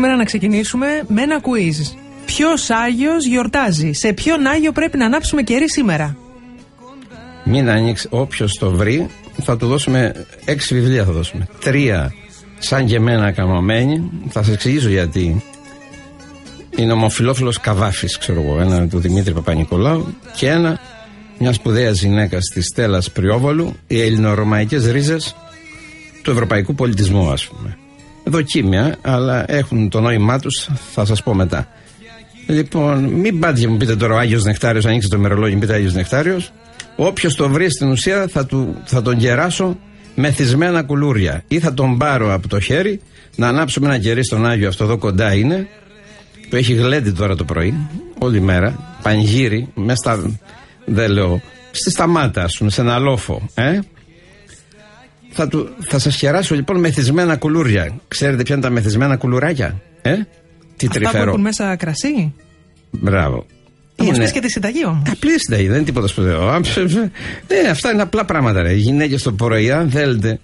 Σήμερα να ξεκινήσουμε με ένα quiz. Ποιος Άγιος γιορτάζει, σε ποιον Άγιο πρέπει να ανάψουμε κερί σήμερα; Μην ανοίξεις, όποιος το βρει, θα του δώσουμε έξι βιβλία. Θα δώσουμε. Τρία σαν και εμένα καμωμένοι. Θα σας εξηγήσω γιατί. Είναι ομοφυλόφιλος Καβάφης, ξέρω εγώ, ένα του Δημήτρη Παπα-Νικολάου και ένα μια σπουδαία γυναίκα της Στέλλας Πριόβολου, οι ελληνορωμαϊκές ρίζες του ευρωπαϊκού πολιτισμού, ας πούμε. Δοκίμια, αλλά έχουν το νόημά τους, θα σας πω μετά. Λοιπόν, μην πάτε και μου πείτε τώρα ο Άγιος Νεκτάριος, ανοίξτε το μερολόγιο, πείτε Άγιος Νεκτάριος. Όποιος το βρει στην ουσία θα, του, θα τον κεράσω με θυσμένα κουλούρια. Ή θα τον πάρω από το χέρι, να ανάψουμε ένα κερί στον Άγιο, αυτό εδώ κοντά είναι, που έχει γλέντι τώρα το πρωί, όλη μέρα, πανγύρι, μέσα στα. Δεν λέω, στη σταμάτα, ας πούμε, σε ένα λόφο. Ε; Θα, του, θα σας χεράσω λοιπόν μεθυσμένα κουλούρια. Ξέρετε ποια είναι τα μεθυσμένα κουλουράκια, ε; Τι Αυτά τρυφερό. που έχουν μέσα κρασί. Μπράβο. Θα μου πεις και τη συνταγή όμως. Απλής συνταγή, δεν είναι τίποτα σπουδαίο. Ναι, αυτά είναι απλά πράγματα. Ρε. Οι γυναίκες το πρωί, αν θέλετε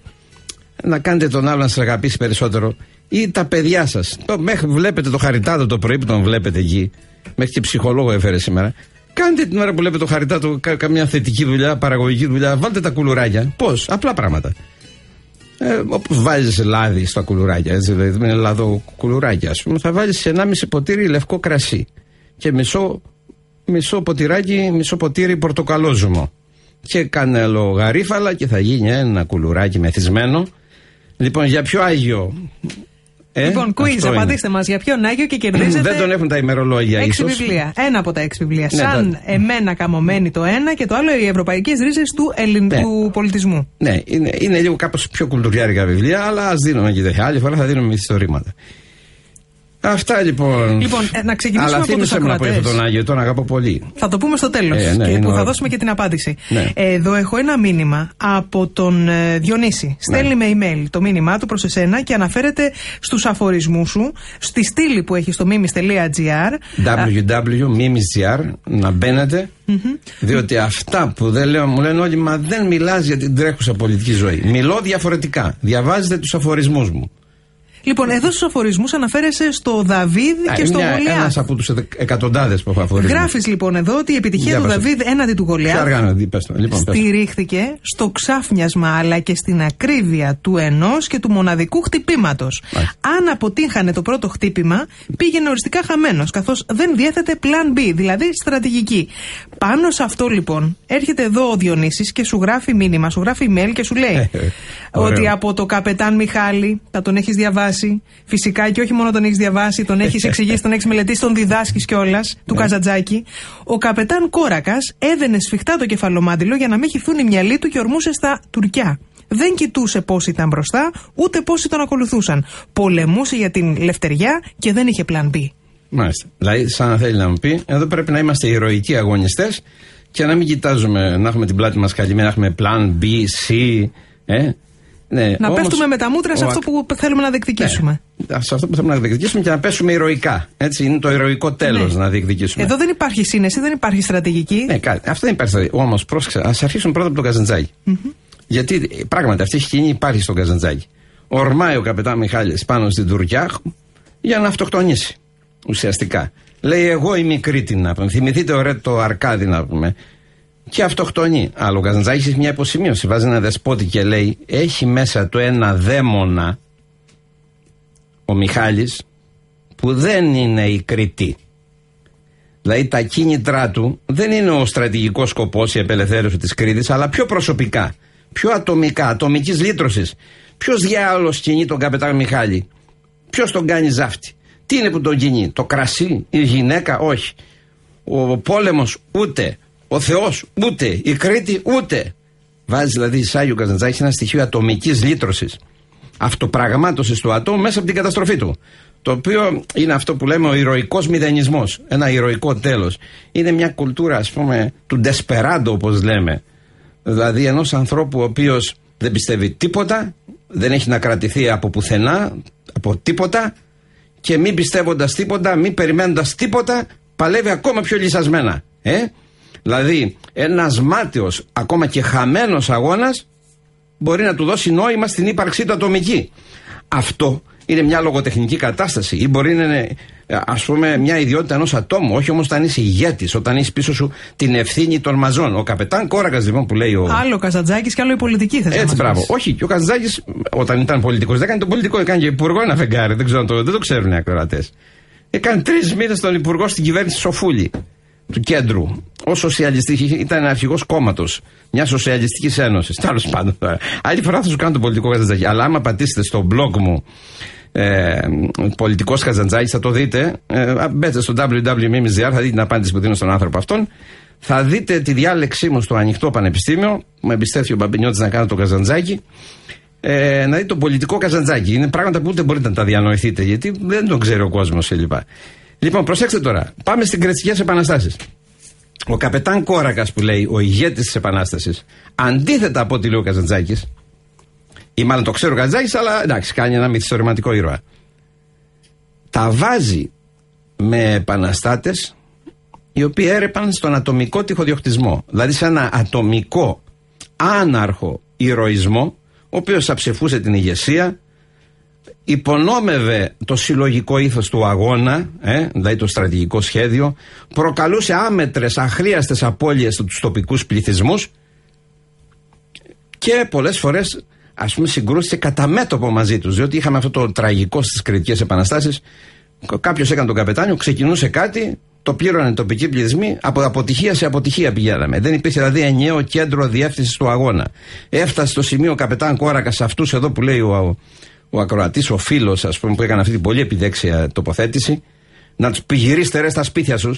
να κάνετε τον άλλο να σας αγαπήσει περισσότερο, ή τα παιδιά σας. Μέχρι βλέπετε το χαριτάτο το πρωί που τον βλέπετε εκεί. Μέχρι και ψυχολόγο έφερε σήμερα. Κάντε την ώρα που βλέπετε το χαριτάτο κα, καμιά θετική δουλειά, παραγωγική δουλειά. Βάλτε τα κουλουράκια. Πώς, απλά πράγματα. Ε, Όπως βάζεις λάδι στα κουλουράκια, έτσι, δηλαδή με λαδό κουλουράκια, ας πούμε, θα βάλεις 1,5 ποτήρι λευκό κρασί και μισό μισό ποτηράκι, μισό ποτήρι πορτοκαλόζουμο. Και κανέλο γαρίφαλα και θα γίνει ένα κουλουράκι μεθυσμένο. Λοιπόν, για ποιο Άγιο. Ε, λοιπόν, quiz, αυτό είναι. απαντήστε μας για ποιον Άγιο και κερδίζετε. Δεν τον έχουν τα ημερολόγια Έξι ίσως. βιβλία. Ένα από τα έξι βιβλία. Ναι, Σαν τα- εμένα καμωμένη το ένα και το άλλο οι ευρωπαϊκές ρίζες του ελληνικού Ναι. πολιτισμού. Ναι, είναι, είναι λίγο κάπως πιο κουλτουριάρικα βιβλία, αλλά ας δίνουμε και τέτοια. Άλλη φορά θα δίνουμε μυθιστορήματα. Αυτά λοιπόν. Λοιπόν, ε, να ξεκινήσουμε αλλά από τους θύμισε μου να πω για ακροατές. τον Άγιο, τον αγαπώ πολύ. Θα το πούμε στο τέλος. Ε, ναι, και είναι που θα ωραία. δώσουμε και την απάντηση. Ναι. Εδώ έχω ένα μήνυμα από τον ε, Διονύση. Στέλνει με email το μήνυμά του προς εσένα και αναφέρεται στους αφορισμούς σου στη στήλη που έχεις στο mimis.gr. www.mimis.gr να μπαινετε διότι αυτά που δεν λέω μου λένε όλοι μα δεν μιλάς για την τρέχουσα πολιτική ζωή μιλώ διαφορετικά διαβάζετε τους αφορισμούς μου Λοιπόν, εδώ στους αφορισμούς αναφέρεσαι στο Δαβίδ και στο Γολιάθ. ένας από τους εκ- εκατοντάδες που έχω αφορισμούς Γράφεις λοιπόν εδώ ότι η επιτυχία Για του πες το. Δαβίδ έναντι του Ποιο Γολιάθ αργάνο, τι, πες το. λοιπόν, πες το. στηρίχθηκε στο ξάφνιασμα αλλά και στην ακρίβεια του ενός και του μοναδικού χτυπήματος. Μάλιστα. Αν αποτύχανε το πρώτο χτύπημα, πήγαινε οριστικά χαμένος, καθώς δεν διέθετε plan B, δηλαδή στρατηγική. Πάνω σε αυτό λοιπόν, έρχεται εδώ ο Διονύσης και σου γράφει μήνυμα, σου γράφει email και σου λέει Ωραίο. ότι από το καπετάν Μιχάλη, θα τον έχεις διαβάσει, φυσικά και όχι μόνο τον έχεις διαβάσει, τον έχεις εξηγήσει, τον έχεις μελετήσει, τον διδάσκεις κιόλας, του Ναι. Καζατζάκη. Ο καπετάν Κόρακας έδαινε σφιχτά το κεφαλομάντιλο για να μην χυθούν οι μυαλοί του και ορμούσε στα τουρκιά. Δεν κοιτούσε πώς ήταν μπροστά, ούτε πόσοι τον ακολουθούσαν. Πολεμούσε για την λευτεριά και δεν είχε πλαν B. Μάλιστα. Δηλαδή, σαν να θέλει να μου πει, εδώ πρέπει να είμαστε ηρωικοί αγωνιστές και να μην κοιτάζουμε να έχουμε την πλάτη μας καλυμμένη, να έχουμε plan B, C. Ε; Ναι, Να όμως, πέφτουμε με τα μούτρα σε ο αυτό ακ- που θέλουμε να διεκδικήσουμε. Ναι. Σε αυτό που θέλουμε να διεκδικήσουμε και να πέσουμε ηρωικά. Έτσι, είναι το ηρωικό τέλος Ναι. να διεκδικήσουμε. Εδώ δεν υπάρχει σύνεση, δεν υπάρχει στρατηγική. Ναι, κάτι. Αυτό δεν υπάρχει. Όμως, πρόσεξε, ας αρχίσουμε πρώτα από τον καζαντζακη Γιατί ε, πράγματι αυτή η σκηνή υπάρχει στον Καζαντζάκη. Ορμάει ο καπετάν Μιχάλης πάνω στην Τουρκιά για να αυτοκτονήσει. Ουσιαστικά. Λέει, Εγώ είμαι η Κρήτη να πούμε. Θυμηθείτε ωραία το Αρκάδι να πούμε. Και αυτοκτονεί. Αλλά ο Καζαντζάκης έχει μια υποσημείωση. Βάζει ένα δεσπότη και λέει: Έχει μέσα του ένα δαίμονα ο Μιχάλης που δεν είναι η Κρήτη. Δηλαδή τα κίνητρά του δεν είναι ο στρατηγικός σκοπός, η απελευθέρωση της Κρήτης, αλλά πιο προσωπικά, πιο ατομικά, ατομικής λύτρωσης. Ποιος διάολος κινεί τον καπετάν Μιχάλη, Ποιος τον κάνει ζάφτη, Τι είναι που τον κινεί, Το κρασί, η γυναίκα, όχι. Ο πόλεμος, ούτε. Ο Θεός, ούτε. Η Κρήτη, ούτε. Βάζεις δηλαδή εισάγει ο Καζαντζάκη ένα στοιχείο ατομικής λύτρωσης. Αυτοπραγμάτωσης του ατόμου μέσα από την καταστροφή του. Το οποίο είναι αυτό που λέμε ο ηρωικός μηδενισμός. Ένα ηρωικό τέλος. Είναι μια κουλτούρα, ας πούμε, του ντεσπεράντο, όπως λέμε. Δηλαδή ενός ανθρώπου ο οποίος δεν πιστεύει τίποτα, δεν έχει να κρατηθεί από πουθενά, από τίποτα και μην πιστεύοντας τίποτα, μην περιμένοντας τίποτα, παλεύει ακόμα πιο λυσασμένα. Ε; Δηλαδή, ένας μάταιος, ακόμα και χαμένος αγώνας, μπορεί να του δώσει νόημα στην ύπαρξή του ατομική. Αυτό είναι μια λογοτεχνική κατάσταση ή μπορεί να είναι ας πούμε μια ιδιότητα ενός ατόμου. Όχι όμως όταν είσαι ηγέτης, όταν έχει πίσω σου την ευθύνη των μαζών. Ο καπετάν Κόρακας λοιπόν που λέει ο. Άλλο Καζαντζάκης και άλλο η πολιτική θα Έτσι, μπράβο. Όχι, και ο Καζαντζάκης όταν ήταν πολιτικός δεν έκανε τον πολιτικό, έκανε και υπουργό ένα φεγγάρι. Δεν, ξέρω, το, δεν το ξέρουν οι ακροατές. Έκανε τρεις μήνες τον υπουργό στην κυβέρνηση Σοφούλη του κέντρου. Ω σοσιαλιστής, ήταν αρχηγός κόμματος μιας σοσιαλιστικής ένωσης. Τέλος πάντων. Άλλη φορά θα σου κάνω τον πολιτικό Καζαντζάκη. Αλλά άμα πατήσετε στο blog μου ε, πολιτικός Καζαντζάκη, θα το δείτε. Ε, μπέτε στο www.mimzr, θα δείτε την απάντηση που δίνω στον άνθρωπο αυτόν. Θα δείτε τη διάλεξή μου στο ανοιχτό πανεπιστήμιο. Μου εμπιστεύει ο Μπαμπινιώτης να κάνω το Καζαντζάκη. Ε, να δείτε το πολιτικό Καζαντζάκη. Είναι πράγματα που ούτε μπορείτε να τα διανοηθείτε, γιατί δεν τον ξέρει ο κόσμος κλπ. Λοιπόν, προσέξτε τώρα. Πάμε στην Κρετσικέ Επαναστάσεις. Ο καπετάν Κόρακας που λέει ο ηγέτης της Επανάστασης, αντίθετα από ό,τι λέει ο Καζαντζάκης, ή μάλλον το ξέρω ο Καζάκη, αλλά εντάξει, κάνει ένα μυθιστορηματικό ήρωα. Τα βάζει με επαναστάτες οι οποίοι έρεπαν στον ατομικό τυχοδιοκτισμό. Δηλαδή σε ένα ατομικό άναρχο ηρωισμό, ο οποίος αψεφούσε την ηγεσία, υπονόμευε το συλλογικό ήθος του αγώνα, ε, δηλαδή το στρατηγικό σχέδιο, προκαλούσε άμετρες αχρίαστες απώλειες στους τοπικούς πληθυσμούς και πολλές φορές ας πούμε, συγκρούστηκε κατά μέτωπο μαζί τους. Διότι είχαμε αυτό το τραγικό στις κριτικές επαναστάσεις. Κάποιος έκανε τον καπετάνιο, ξεκινούσε κάτι, το πλήρωναν οι τοπικοί πληθυσμοί, από αποτυχία σε αποτυχία πηγαίναμε. Δεν υπήρχε δηλαδή ενιαίο κέντρο διεύθυνσης του αγώνα. Έφτασε στο σημείο ο καπετάν Κόρακας σε αυτούς εδώ που λέει ο, ο ακροατής, ο φίλος, ας πούμε, που έκανε αυτή την πολύ επιδέξια τοποθέτηση, να τους πηγυρίσετε ρε στα σπίτια σου.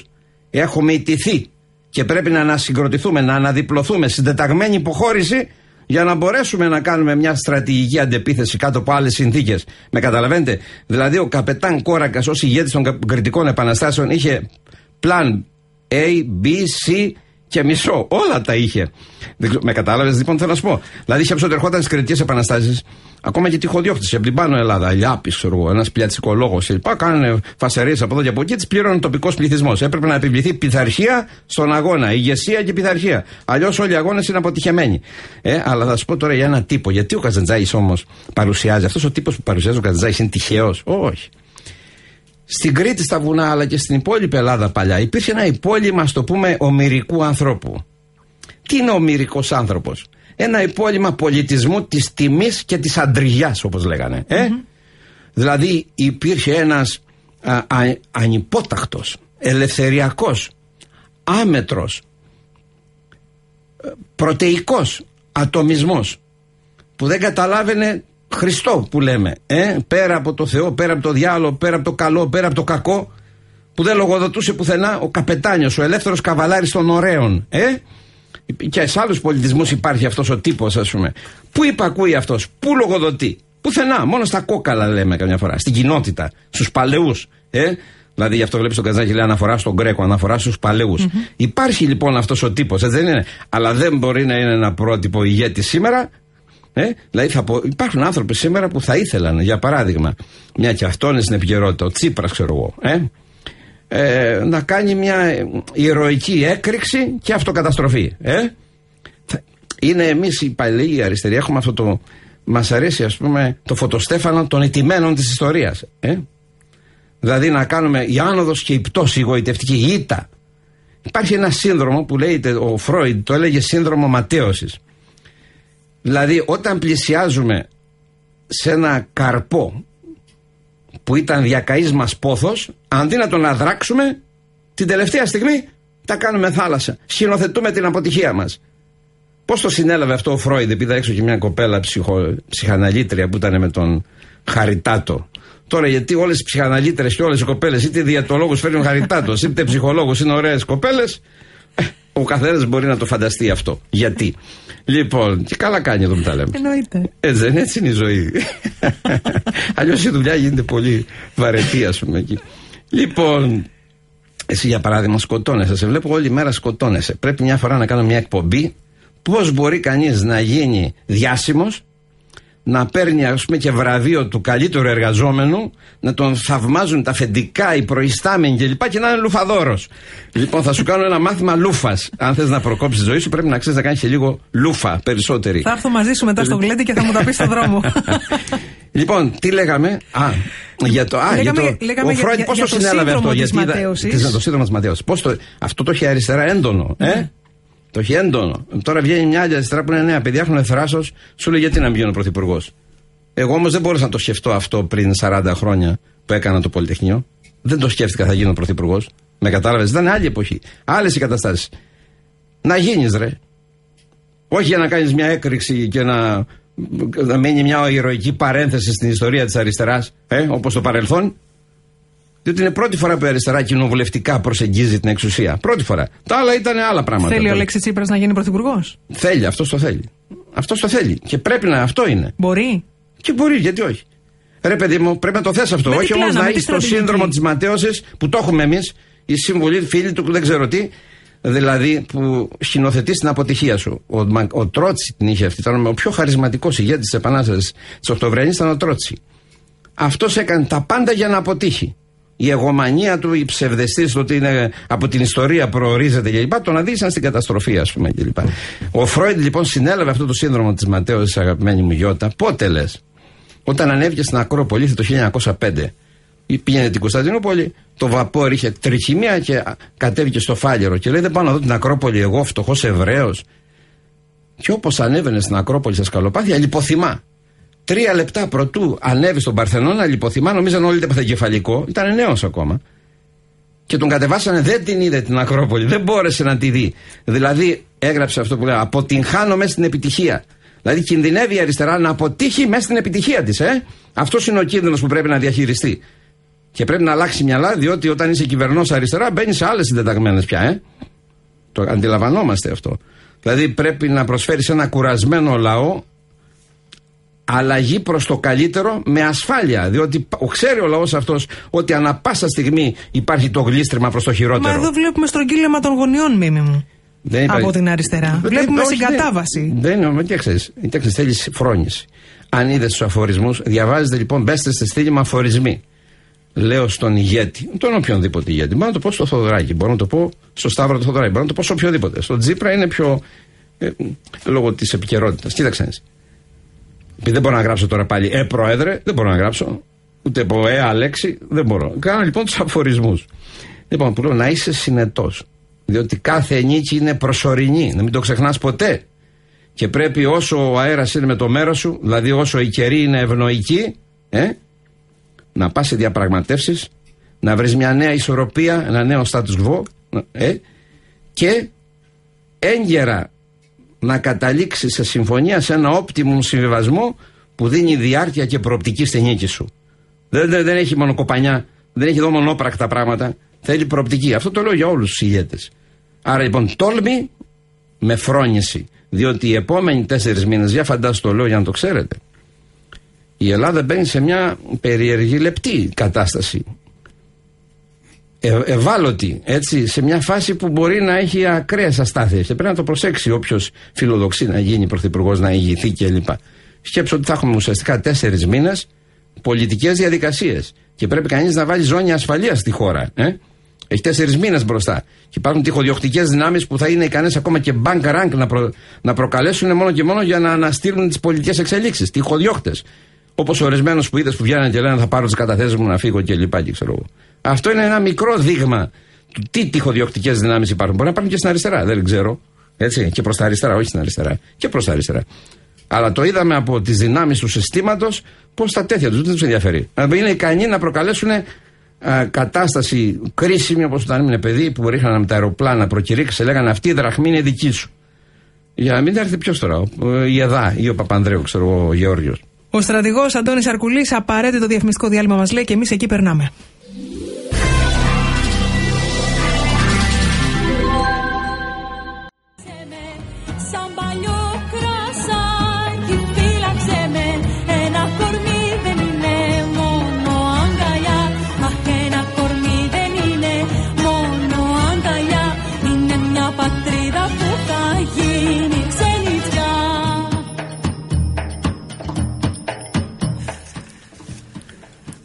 Έχουμε ιτηθεί και πρέπει να ανασυγκροτηθούμε, να αναδιπλωθούμε. Συντεταγμένη υποχώρηση για να μπορέσουμε να κάνουμε μια στρατηγική αντεπίθεση κάτω από άλλες συνθήκες. Με καταλαβαίνετε; Δηλαδή, ο καπετάν Κόρακας ως ηγέτης των κριτικών επαναστάσεων είχε πλάν A, B, C και μισό. Όλα τα είχε. Με κατάλαβες λοιπόν, θέλω να σου πω. Δηλαδή, είχε ότι ερχόταν στις κριτικέ επαναστάσεις, ακόμα και τυχοδιώχτε από την πάνω Ελλάδα, Λιάπη, ξέρω εγώ, ένας πλιατσικολόγος κλπ. Κάνανε φασαρίες από εδώ και από εκεί, τις πλήρωνε τοπικός πληθυσμός. Έπρεπε να επιβληθεί πειθαρχία στον αγώνα, ηγεσία και πειθαρχία. Αλλιώς όλοι οι αγώνες είναι αποτυχημένοι. Ε, αλλά θα σου πω τώρα για ένα τύπο. Γιατί ο Καζαντζάη όμως παρουσιάζει, αυτός ο τύπος που παρουσιάζει ο Καζαντζάη είναι τυχαίος; Όχι. Στην Κρήτη, στα βουνά, αλλά και στην υπόλοιπη Ελλάδα παλιά υπήρχε ένα υπόλοιμα, το πούμε, ομυρικού ανθρώπου. Τι είναι ο ομυρικός άνθρωπος, Ένα υπόλοιμα πολιτισμού της τιμής και της αντριγιάς, όπως λέγανε. Ε; Δηλαδή υπήρχε ένας ανυπότακτος, ελευθεριακός, άμετρος, πρωτεϊκός ατομισμός που δεν καταλάβαινε Χριστό που λέμε, ε, πέρα από το Θεό, πέρα από το διάλογο, πέρα από το καλό, πέρα από το κακό, που δεν λογοδοτούσε πουθενά ο καπετάνιος, ο ελεύθερος καβαλάρης των ωραίων, ε, και σε άλλους πολιτισμούς υπάρχει αυτός ο τύπος, ας πούμε. Πού υπακούει αυτός, πού λογοδοτεί; Πουθενά, μόνο στα κόκαλα λέμε καμιά φορά. Στην κοινότητα, στους παλαιούς. Ε; Δηλαδή γι' αυτό βλέπεις τον Καζάκη λέει αναφορά στον Γκρέκο, αναφορά στους παλαιου Υπάρχει λοιπόν αυτός ο τύπος, έτσι δεν είναι; Αλλά δεν μπορεί να είναι ένα πρότυπο ηγέτη σήμερα, ε, δηλαδή θα πω, υπάρχουν άνθρωποι σήμερα που θα ήθελαν, για παράδειγμα, μια και αυτό είναι στην επικαιρότητα, ο Τσίπρας, ξέρω εγώ, ε, ε, να κάνει μια ηρωική έκρηξη και αυτοκαταστροφή. Ε. Είναι εμείς οι παλαιοί οι αριστεροί, έχουμε αυτό το. Μας αρέσει, ας πούμε, το φωτοστέφανο των ετημένων της ιστορίας. Ε. Δηλαδή να κάνουμε η άνοδος και η πτώση, η γοητευτική, η ήττα. Υπάρχει ένα σύνδρομο που λέγεται, ο Φρόιντ το έλεγε σύνδρομο ματέωσης Δηλαδή όταν πλησιάζουμε σε ένα καρπό που ήταν διακαής μας πόθος, αντί να τον αδράξουμε, την τελευταία στιγμή τα κάνουμε θάλασσα. Σκηνοθετούμε την αποτυχία μας. Πώς το συνέλαβε αυτό ο Φρόιντ, επειδή έξω και μια κοπέλα ψυχο, ψυχαναλήτρια που ήταν με τον Χαριτάτο. Τώρα γιατί όλες οι ψυχαναλήτρες και όλες οι κοπέλες, είτε διατολόγου φέρνουν Χαριτάτος, είτε ψυχολόγους είναι ωραίες κοπέλες, ο καθένας μπορεί να το φανταστεί αυτό. Γιατί; Λοιπόν, και καλά κάνει εδώ που τα λέμε. Εννοείται. Έτσι δεν έτσι είναι η ζωή. Αλλιώς η δουλειά γίνεται πολύ βαρετή, ας πούμε εκεί. Λοιπόν, εσύ για παράδειγμα σκοτώνεσαι. Σε βλέπω όλη μέρα σκοτώνεσαι. Πρέπει μια φορά να κάνω μια εκπομπή. Πώς μπορεί κανείς να γίνει διάσημος να παίρνει ας πούμε και βραβείο του καλύτερου εργαζόμενου, να τον θαυμάζουν τα αφεντικά, οι προϊστάμενοι κλπ. Και, και να είναι λουφαδόρος. λοιπόν, θα σου κάνω ένα μάθημα λούφας. Αν θες να προκόψεις τη ζωή σου, πρέπει να ξέρεις να κάνεις και λίγο λούφα περισσότερη. Θα έρθω μαζί σου μετά στο γλέντι και θα μου τα πεις στον δρόμο. Λοιπόν, τι λέγαμε; Α, για το. Α, Λέγαμε- για το λέγαμε ο για- Φρόιντ για- πώ για το το συνέλαβε σύνδρομο αυτό. της Γιατί. είδα- ματέωσης. της- Το σύνδρομο της ματέωσης. Πώς το. Αυτό το έχει αριστερά έντονο. Ε; Ναι. Το έχει έντονο. Τώρα βγαίνει μια άλλη αριστερά που είναι νέα παιδιά, έχουν θράσος, σου λέει γιατί να μην γίνω πρωθυπουργός; Εγώ όμως δεν μπορούσα να το σκεφτώ αυτό πριν 40 χρόνια που έκανα το Πολυτεχνείο. Δεν το σκέφτηκα θα γίνω πρωθυπουργός. Με κατάλαβες. Ήταν άλλη εποχή. Άλλες οι καταστάσεις. Να γίνεις, ρε. Όχι για να κάνεις μια έκρηξη και να, να μείνει μια ηρωική παρένθεση στην ιστορία της αριστεράς, ε, όπως το παρελθόν. Διότι είναι πρώτη φορά που η αριστερά κοινοβουλευτικά προσεγγίζει την εξουσία. Πρώτη φορά. Τα άλλα ήταν άλλα πράγματα. Θέλει ο Το- Λέξη Τσίπρας να γίνει πρωθυπουργός; Θέλει, αυτός το θέλει. Αυτός το θέλει. Και πρέπει να αυτό είναι. Μπορεί. Και μπορεί, γιατί όχι. Ρε παιδί μου, πρέπει να το θες αυτό. Με τι όχι όμως πλάνα, να με τι έχει το στρατηγική; σύνδρομο της ματέωσης που το έχουμε εμείς, οι σύμβουλοι, φίλοι του, δεν ξέρω τι. Δηλαδή που σκηνοθετείς την αποτυχία σου. Ο, Μα- ο Τρότσι την είχε αυτή. Ήταν ο πιο χαρισματικός ηγέτης της Επανάστασης της Οκτωβριανής, ήταν ο Τρότσι. Αυτός έκανε τα πάντα για να αποτύχει. Η εγωμανία του, η ψευδεστής του ότι είναι από την ιστορία προορίζεται κλπ. Τον οδήγησαν στην καταστροφή, ας πούμε κλπ. Ο Φρόιντ λοιπόν συνέλαβε αυτό το σύνδρομο της ματέωση, αγαπημένη μου Γιώτα. Πότε λες, όταν ανέβηκε στην Ακρόπολη το 1905 ή πήγαινε την Κωνσταντινούπολη, το βαπόρ είχε τριχημία και α, κατέβηκε στο Φάλιρο και λέει: Δεν πάω να δω την Ακρόπολη, εγώ φτωχός Εβραίος. Και όπως ανέβαινε στην Ακρόπολη στα σκαλοπάθια, λιποθυμά. Τρία λεπτά πρωτού ανέβει στον Παρθενώνα, λιποθυμά, νομίζαν όλοι ήταν παθογεφαλικό, ήταν νέος ακόμα. Και τον κατεβάσανε, δεν την είδε την Ακρόπολη, δεν μπόρεσε να τη δει. Δηλαδή, έγραψε αυτό που λέει: Αποτυγχάνω μέσα στην επιτυχία. Δηλαδή, κινδυνεύει η αριστερά να αποτύχει μέσα στην επιτυχία της, ε. Αυτός είναι ο κίνδυνος που πρέπει να διαχειριστεί. Και πρέπει να αλλάξει μυαλά, διότι όταν είσαι κυβερνός αριστερά, μπαίνεις σε άλλες συντεταγμένες πια, ε. Το αντιλαμβανόμαστε αυτό. Δηλαδή, πρέπει να προσφέρεις ένα κουρασμένο λαό αλλαγή προς το καλύτερο με ασφάλεια. Διότι π- ξέρει ο λαός αυτός ότι ανα πάσα στιγμή υπάρχει το γλίστριμα προς το Μα χειρότερο. εδώ βλέπουμε στρογγύλεμα των γονιών, μίμη μου. Δεν υπάρχει- Από την αριστερά. Δεν- Βλέπουμε όχι, συγκατάβαση. Δεν, δεν, τι ξέρεις, τι ξέρεις, θέλεις φρόνηση. Αν είδες τους αφορισμούς, διαβάζετε λοιπόν, μπέστε στη στήλη με αφορισμοί. Λέω στον ηγέτη, τον οποιονδήποτε ηγέτη. Μπορώ να το πω στο Θοδωράκι, μπορώ να το πω στο Σταύρο του Θοδωράκι, μπορώ να το πω σε οποιοδήποτε. Στο Τζίπρα είναι πιο. Ε, λόγω της επικαιρότητας. Κοίταξε. Να δεις. Επειδή δεν μπορώ να γράψω τώρα πάλι Ε Πρόεδρε, δεν μπορώ να γράψω. Ούτε πω Ε Αλέξη, δεν μπορώ. Κάνω λοιπόν τους αφορισμούς. Λοιπόν, που λέω να είσαι συνετός. Διότι κάθε νίκη είναι προσωρινή. Να μην το ξεχνάς ποτέ. Και πρέπει όσο ο αέρας είναι με το μέρος σου, δηλαδή όσο η καιρή είναι ευνοϊκή, ε, να πας σε διαπραγματεύσεις, να βρεις μια νέα ισορροπία, ένα νέο status quo, ε, και έγκαιρα να καταλήξει σε συμφωνία, σε ένα optimum συμβιβασμό που δίνει διάρκεια και προοπτική στη νίκη σου. Δεν, δεν, δεν έχει μόνο κοπανιά, δεν έχει εδώ μονόπρακτα πράγματα. Θέλει προοπτική. Αυτό το λέω για όλους τους ηγέτες. Άρα λοιπόν τόλμη με φρόνηση. Διότι οι επόμενοι τέσσερις μήνες, για φαντάσου το λέω για να το ξέρετε, η Ελλάδα μπαίνει σε μια περίεργη λεπτή κατάσταση. Ε, ευάλωτη, έτσι, σε μια φάση που μπορεί να έχει ακραίες αστάθειες. Και πρέπει να το προσέξει όποιος φιλοδοξεί να γίνει πρωθυπουργός, να ηγηθεί κλπ. Σκέψω ότι θα έχουμε ουσιαστικά τέσσερις μήνες πολιτικές διαδικασίες. Και πρέπει κανείς να βάλει ζώνη ασφαλείας στη χώρα. Ε; Έχει τέσσερις μήνες μπροστά. Και υπάρχουν τυχοδιοκτικές δυνάμεις που θα είναι ικανές ακόμα και bank rank να, προ, να προκαλέσουν μόνο και μόνο για να αναστείλουν τις πολιτικές εξελίξεις. Τυχοδιώκτες. Όπως ορισμένους που είδες που βγαίνουν και λένε θα πάρω τις καταθέσεις μου να φύγω και λοιπά και ξέρω εγώ. Αυτό είναι ένα μικρό δείγμα του τι τυχοδιοκτικές δυνάμεις υπάρχουν. Μπορεί να υπάρχουν και στην αριστερά, δεν ξέρω. Έτσι, και προς τα αριστερά, όχι στην αριστερά. Και προς τα αριστερά. Αλλά το είδαμε από τις δυνάμεις του συστήματος πως τα τέτοια τους δεν τους ενδιαφέρει. Να είναι ικανοί να προκαλέσουν α, κατάσταση κρίσιμη όπως όταν ήμουν παιδί που ρίχνανε με τα αεροπλάνα προκηρύξει, λέγανε αυτή η δραχμή είναι δική σου. Για να μην έρθει ποιος τώρα, ο- η ΕΔΑ ή ο Παπανδρέου, ξέρω εγώ, ο Γεώργιος. Ο στρατηγός Αντώνης Αρκουλής, απαραίτητο διαφημιστικό διάλειμμα μας λέει και εμείς εκεί περνάμε.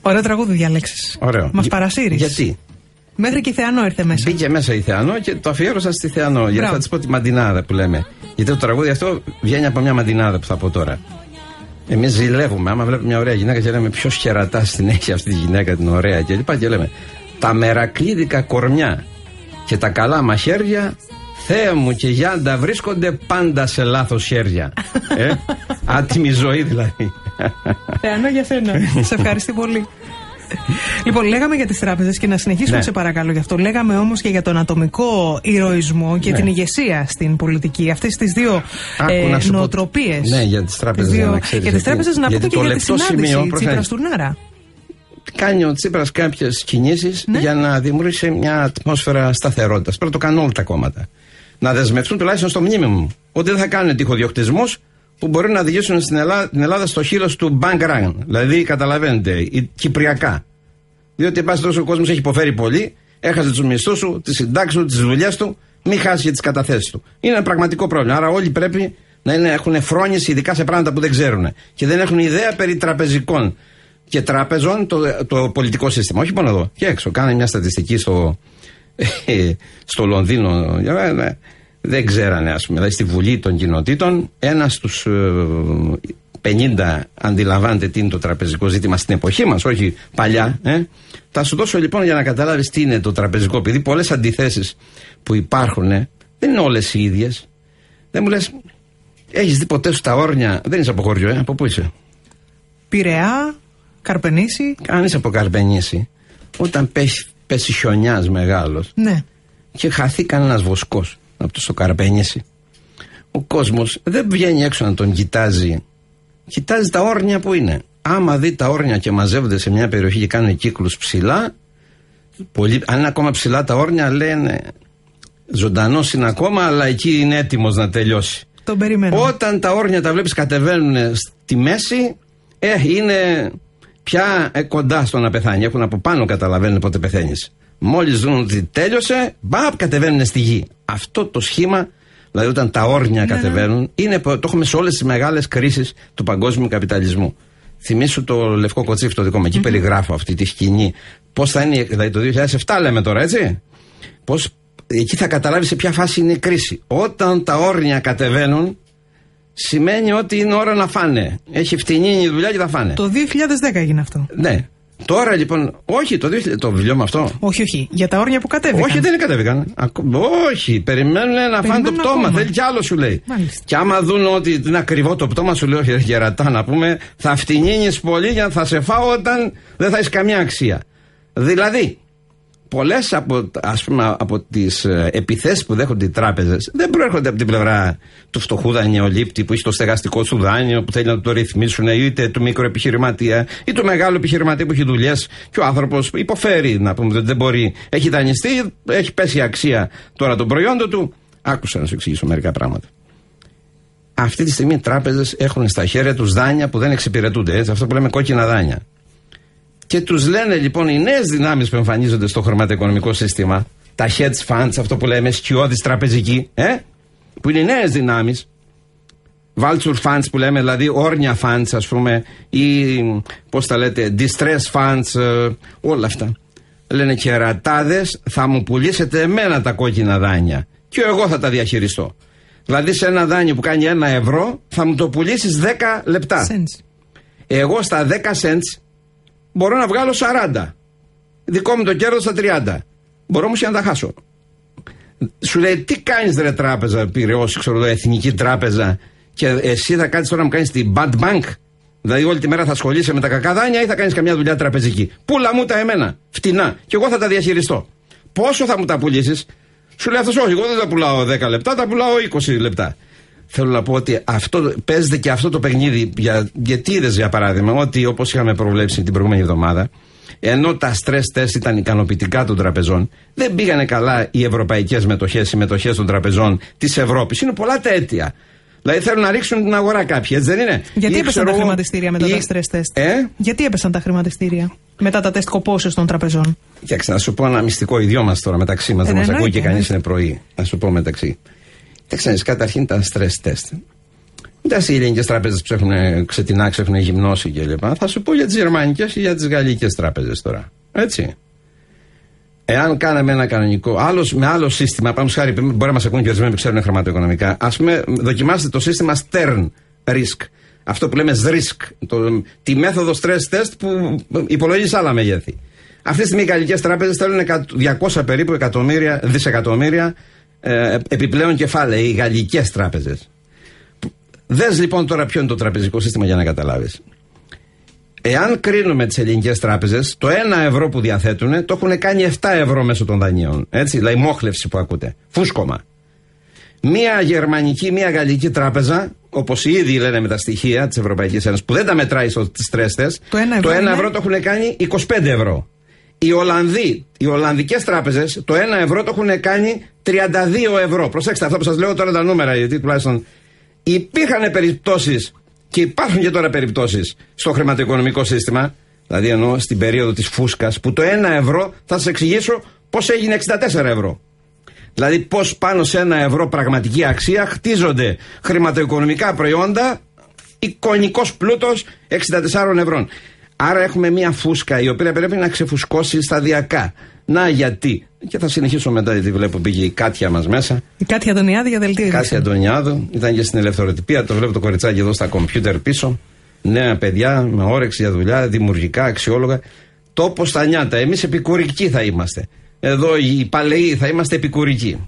Ωραίο τραγούδι διάλεξει. Ωραίο. Μας Για- παρασύρεις. Γιατί; Μέχρι και η Θεανό ήρθε μέσα. Μπήκε μέσα η Θεανό και το αφιέρωσα στη Θεανό. Γιατί Μπράβο. θα της πω τη μαντινάδα που λέμε. Γιατί το τραγούδι αυτό βγαίνει από μια μαντινάδα που θα πω τώρα. Εμείς ζηλεύουμε. Άμα βλέπουμε μια ωραία γυναίκα και λέμε ποιος χερατά την έχει αυτή τη γυναίκα την ωραία και λοιπά και λέμε τα μερακλίδικα κορμιά και τα καλά μαχαίρια Θεέ μου και Γιάντα βρίσκονται πάντα σε λάθος χέρια. ε; Άτιμη ζωή δηλαδή. Θεανό για σένα. σε ευχαριστώ πολύ. Λοιπόν, λέγαμε για τις τράπεζες και να συνεχίσουμε, Ναι. σε παρακαλώ γι' αυτό. Λέγαμε όμως και για τον ατομικό ηρωισμό και Ναι. την ηγεσία στην πολιτική. Αυτές τις δύο Άκου να σου πω- νοοτροπίες. Ναι, για τις τράπεζες, για να ξέρεις Για τις γιατί. τράπεζες να Γιατί πούμε και το για τη λεπτό συνάντηση σημείο, Τσίπρας προσέχει. Τουρνάρα. Κάνει ο Τσίπρας κάποιες κινήσεις Ναι. για να δημιουργήσει μια ατμόσφαιρα σταθερότητας. Πρέπει να το κάνουν όλα τα κόμματα. Να δεσμευτούν τουλάχιστον στο μνήμη μου ότι δεν θα κάνουν τυχοδιοκτισμούς που μπορεί να οδηγήσουν στην Ελλάδα, την Ελλάδα στο χείλος του bank run. Δηλαδή, καταλαβαίνετε, η- κυπριακά. Διότι, εν πάση τόσο ο κόσμος έχει υποφέρει πολύ, έχασε τους μισθούς του, τις συντάξεις του, τις δουλειές του, μην χάσει και τις καταθέσεις του. Είναι ένα πραγματικό πρόβλημα. Άρα, όλοι πρέπει να είναι, έχουν φρόνηση, ειδικά σε πράγματα που δεν ξέρουν. Και δεν έχουν ιδέα περί τραπεζικών και τραπεζών το, το πολιτικό σύστημα. Όχι μόνο εδώ, και έξω. Κάνε μια στατιστική στο, στο Λονδίνο. Ε, ε, Δεν ξέρανε, ας πούμε. Δηλαδή, στη Βουλή των Κοινοτήτων, ένας στου 50 αντιλαμβάνεται τι είναι το τραπεζικό ζήτημα στην εποχή μας, όχι παλιά. Ε. Θα σου δώσω λοιπόν για να καταλάβεις τι είναι το τραπεζικό, επειδή πολλές αντιθέσεις που υπάρχουν ε, δεν είναι όλες οι ίδιες. Δεν μου λες, έχεις δει ποτέ σου τα όρνια. Δεν είσαι από χωριό, ε, από πού είσαι; Πειραιά, Καρπενήσι. Αν είσαι από Καρπενήσι, όταν πέσει, πέσει χιονιάς μεγάλος Ναι. και χαθεί κανένας βοσκός από το στο Καρπενήσι, ο κόσμος δεν βγαίνει έξω να τον κοιτάζει. Κοιτάζει τα όρνια που είναι. Άμα δει τα όρνια και μαζεύονται σε μια περιοχή και κάνουν κύκλους ψηλά, πολύ, αν είναι ακόμα ψηλά τα όρνια, λένε ζωντανός είναι ακόμα, αλλά εκεί είναι έτοιμος να τελειώσει. Τον περιμένω. Όταν τα όρνια τα βλέπεις κατεβαίνουν στη μέση, ε, είναι πια ε, κοντά στο να πεθάνει. Έχουν από πάνω καταλαβαίνουν πότε πεθαίνεις. Μόλις δουν ότι τέλειωσε, μπαπ, κατεβαίνουν στη γη. Αυτό το σχήμα, δηλαδή όταν τα όρνια κατεβαίνουν, είναι, το έχουμε σε όλες τις μεγάλες κρίσεις του παγκόσμιου καπιταλισμού. Θυμήσου το λευκό κοτσίφι το δικό μου. Εκεί περιγράφω αυτή τη σκηνή. Πώς θα είναι, δηλαδή το 2007 λέμε τώρα, έτσι; Πώς εκεί θα καταλάβεις σε ποια φάση είναι η κρίση. Όταν τα όρνια κατεβαίνουν, σημαίνει ότι είναι ώρα να φάνε. Έχει φτηνίνει η δουλειά και θα φάνε. Το 2010 έγινε αυτό. Ναι. Τώρα λοιπόν, όχι το, 2000 το βιβλίο με αυτό. Όχι, όχι. Για τα όρνια που κατέβηκαν. Όχι, δεν κατέβηκαν. Ακο- όχι, περιμένουν να φάνε το πτώμα. ακόμα. Θέλει κι άλλο σου λέει. Μάλιστα. Και άμα δουν ότι είναι ακριβό το πτώμα, σου λέει, Όχι, ρε γερατά, να πούμε, θα φτηνίνεις πολύ για να θα σε φάω όταν δεν θα έχεις καμιά αξία. Δηλαδή, πολλές από, ας πούμε, από τις επιθέσεις που δέχονται οι τράπεζες δεν προέρχονται από την πλευρά του φτωχού δανειολήπτη που έχει το στεγαστικό του δάνειο που θέλει να το ρυθμίσουν, είτε του μικροεπιχειρηματία ή του μεγάλου επιχειρηματία που έχει δουλειές και ο άνθρωπος υποφέρει, να πούμε, ότι δεν μπορεί. Έχει δανειστεί, έχει πέσει η αξία τώρα των προϊόντων του. Άκουσα να σου εξηγήσω μερικά πράγματα. Αυτή τη στιγμή οι τράπεζες έχουν στα χέρια τους δάνεια που δεν εξυπηρετούνται. Έτσι, αυτό που λέμε κόκκινα δάνεια. Και τους λένε λοιπόν οι νέες δυνάμεις που εμφανίζονται στο χρηματοοικονομικό σύστημα, τα hedge funds, αυτό που λέμε σκιώδη τραπεζική, ε, που είναι οι νέες δυνάμεις, vulture funds που λέμε, δηλαδή όρνια funds, ας πούμε, ή πώς τα λέτε, distress funds, ε, όλα αυτά. Λένε κερατάδες, θα μου πουλήσετε εμένα τα κόκκινα δάνεια. Και εγώ θα τα διαχειριστώ. Δηλαδή σε ένα δάνειο που κάνει ένα ευρώ, θα μου το πουλήσεις 10 λεπτά. Sense. Εγώ στα 10 cents μπορώ να βγάλω 40. Δικό μου το κέρδος στα 30. Μπορώ όμως και να τα χάσω. Σου λέει, τι κάνεις ρε τράπεζα, Πυραιό, ξέρω εγώ, εθνική τράπεζα, και εσύ θα κάτσεις τώρα να μου κάνεις την bad bank. Δηλαδή, όλη τη μέρα θα ασχολείσαι με τα κακά δάνεια ή θα κάνεις καμιά δουλειά τραπεζική. Πούλα μου τα εμένα, φτηνά, και εγώ θα τα διαχειριστώ. Πόσο θα μου τα πουλήσεις, σου λέει αυτός, Όχι, εγώ δεν τα πουλάω 10 λεπτά, τα πουλάω 20 λεπτά. Θέλω να πω ότι αυτό, παίζεται και αυτό το παιχνίδι. Για, γιατί είδες, για παράδειγμα, ότι όπως είχαμε προβλέψει την προηγούμενη εβδομάδα, ενώ τα stress test ήταν ικανοποιητικά των τραπεζών, δεν πήγανε καλά οι ευρωπαϊκές μετοχές, οι μετοχές των τραπεζών της Ευρώπης. Είναι πολλά τα αίτια. Δηλαδή θέλουν να ρίξουν την αγορά κάποιοι, έτσι δεν είναι; Γιατί Ή, έπεσαν ξέρω τα εγώ, χρηματιστήρια μετά ή- τα stress test; Ε; Γιατί έπεσαν τα χρηματιστήρια μετά τα τεστ κοπόσεως των τραπεζών; Κοίταξε, να σου πω ένα μυστικό οι δυο μας τώρα μεταξύ μας. Ε, δεν μας εννοείται, ακούει και κανείς εννοείται. είναι πρωί. Να σου πω μεταξύ. Κοίταξε, καταρχήν τα stress test. Μην τα οι ελληνικέ τράπεζες που έχουν ξετινάξει, έχουν γυμνώσει κλπ. Θα σου πω για τις γερμανικές ή για τις γαλλικές τράπεζες τώρα. Έτσι. Εάν κάναμε ένα κανονικό, άλλος, με άλλο σύστημα, πάμε χάρη, μπορεί να μας ακούν και ορισμένοι που ξέρουν χρηματοοικονομικά, ας πούμε, δοκιμάστε το σύστημα Stern Risk. Αυτό που λέμε SRISC, το, τη μέθοδο stress test που υπολογίζει άλλα μεγέθη. Αυτή τη στιγμή οι γαλλικές τράπεζες θέλουν 200 περίπου εκατομμύρια, δισεκατομμύρια ε, επιπλέον κεφάλαια, οι γαλλικές τράπεζες. Δες λοιπόν τώρα ποιο είναι το τραπεζικό σύστημα για να καταλάβεις. Εάν κρίνουμε τις ελληνικές τράπεζες, το 1 ευρώ που διαθέτουν το έχουν κάνει 7 ευρώ μέσω των δανείων. Έτσι, δηλαδή μόχλευση που ακούτε. Φούσκωμα. Μία γερμανική, μία γαλλική τράπεζα, όπως ήδη λένε με τα στοιχεία της Ευρωπαϊκής Ένωσης, που δεν τα μετράει στο stress test, Το ένα ευρώ το 1 είναι- ευρώ το έχουν κάνει 25 ευρώ. Οι Ολλανδοί, οι Ολλανδικές τράπεζες, το 1 ευρώ το έχουν κάνει 32 ευρώ. Προσέξτε αυτό που σας λέω τώρα τα νούμερα, γιατί τουλάχιστον υπήρχαν περιπτώσεις και υπάρχουν και τώρα περιπτώσεις στο χρηματοοικονομικό σύστημα, δηλαδή εννοώ στην περίοδο της φούσκας, που το 1 ευρώ θα σας εξηγήσω πώς έγινε 64 ευρώ. Δηλαδή πώς πάνω σε ένα ευρώ πραγματική αξία χτίζονται χρηματοοικονομικά προϊόντα, εικονικός πλούτος 64 ευρώ. Άρα έχουμε μια φούσκα η οποία πρέπει να ξεφουσκώσει σταδιακά. Να γιατί. Και θα συνεχίσω μετά γιατί βλέπω πήγε η Κάτια μας μέσα. Η Κάτια Αντωνιάδη για δελτίο Κάτια ειδήσεων. Αντωνιάδου, ήταν και στην ελευθεροτυπία. Το βλέπω το κοριτσάκι εδώ στα κομπιούτερ πίσω. Νέα παιδιά με όρεξη για δουλειά, δημιουργικά, αξιόλογα. Τόπος στα νιάτα. Εμείς επικουρικοί θα είμαστε. Εδώ οι παλαιοί θα είμαστε επικουρικοί.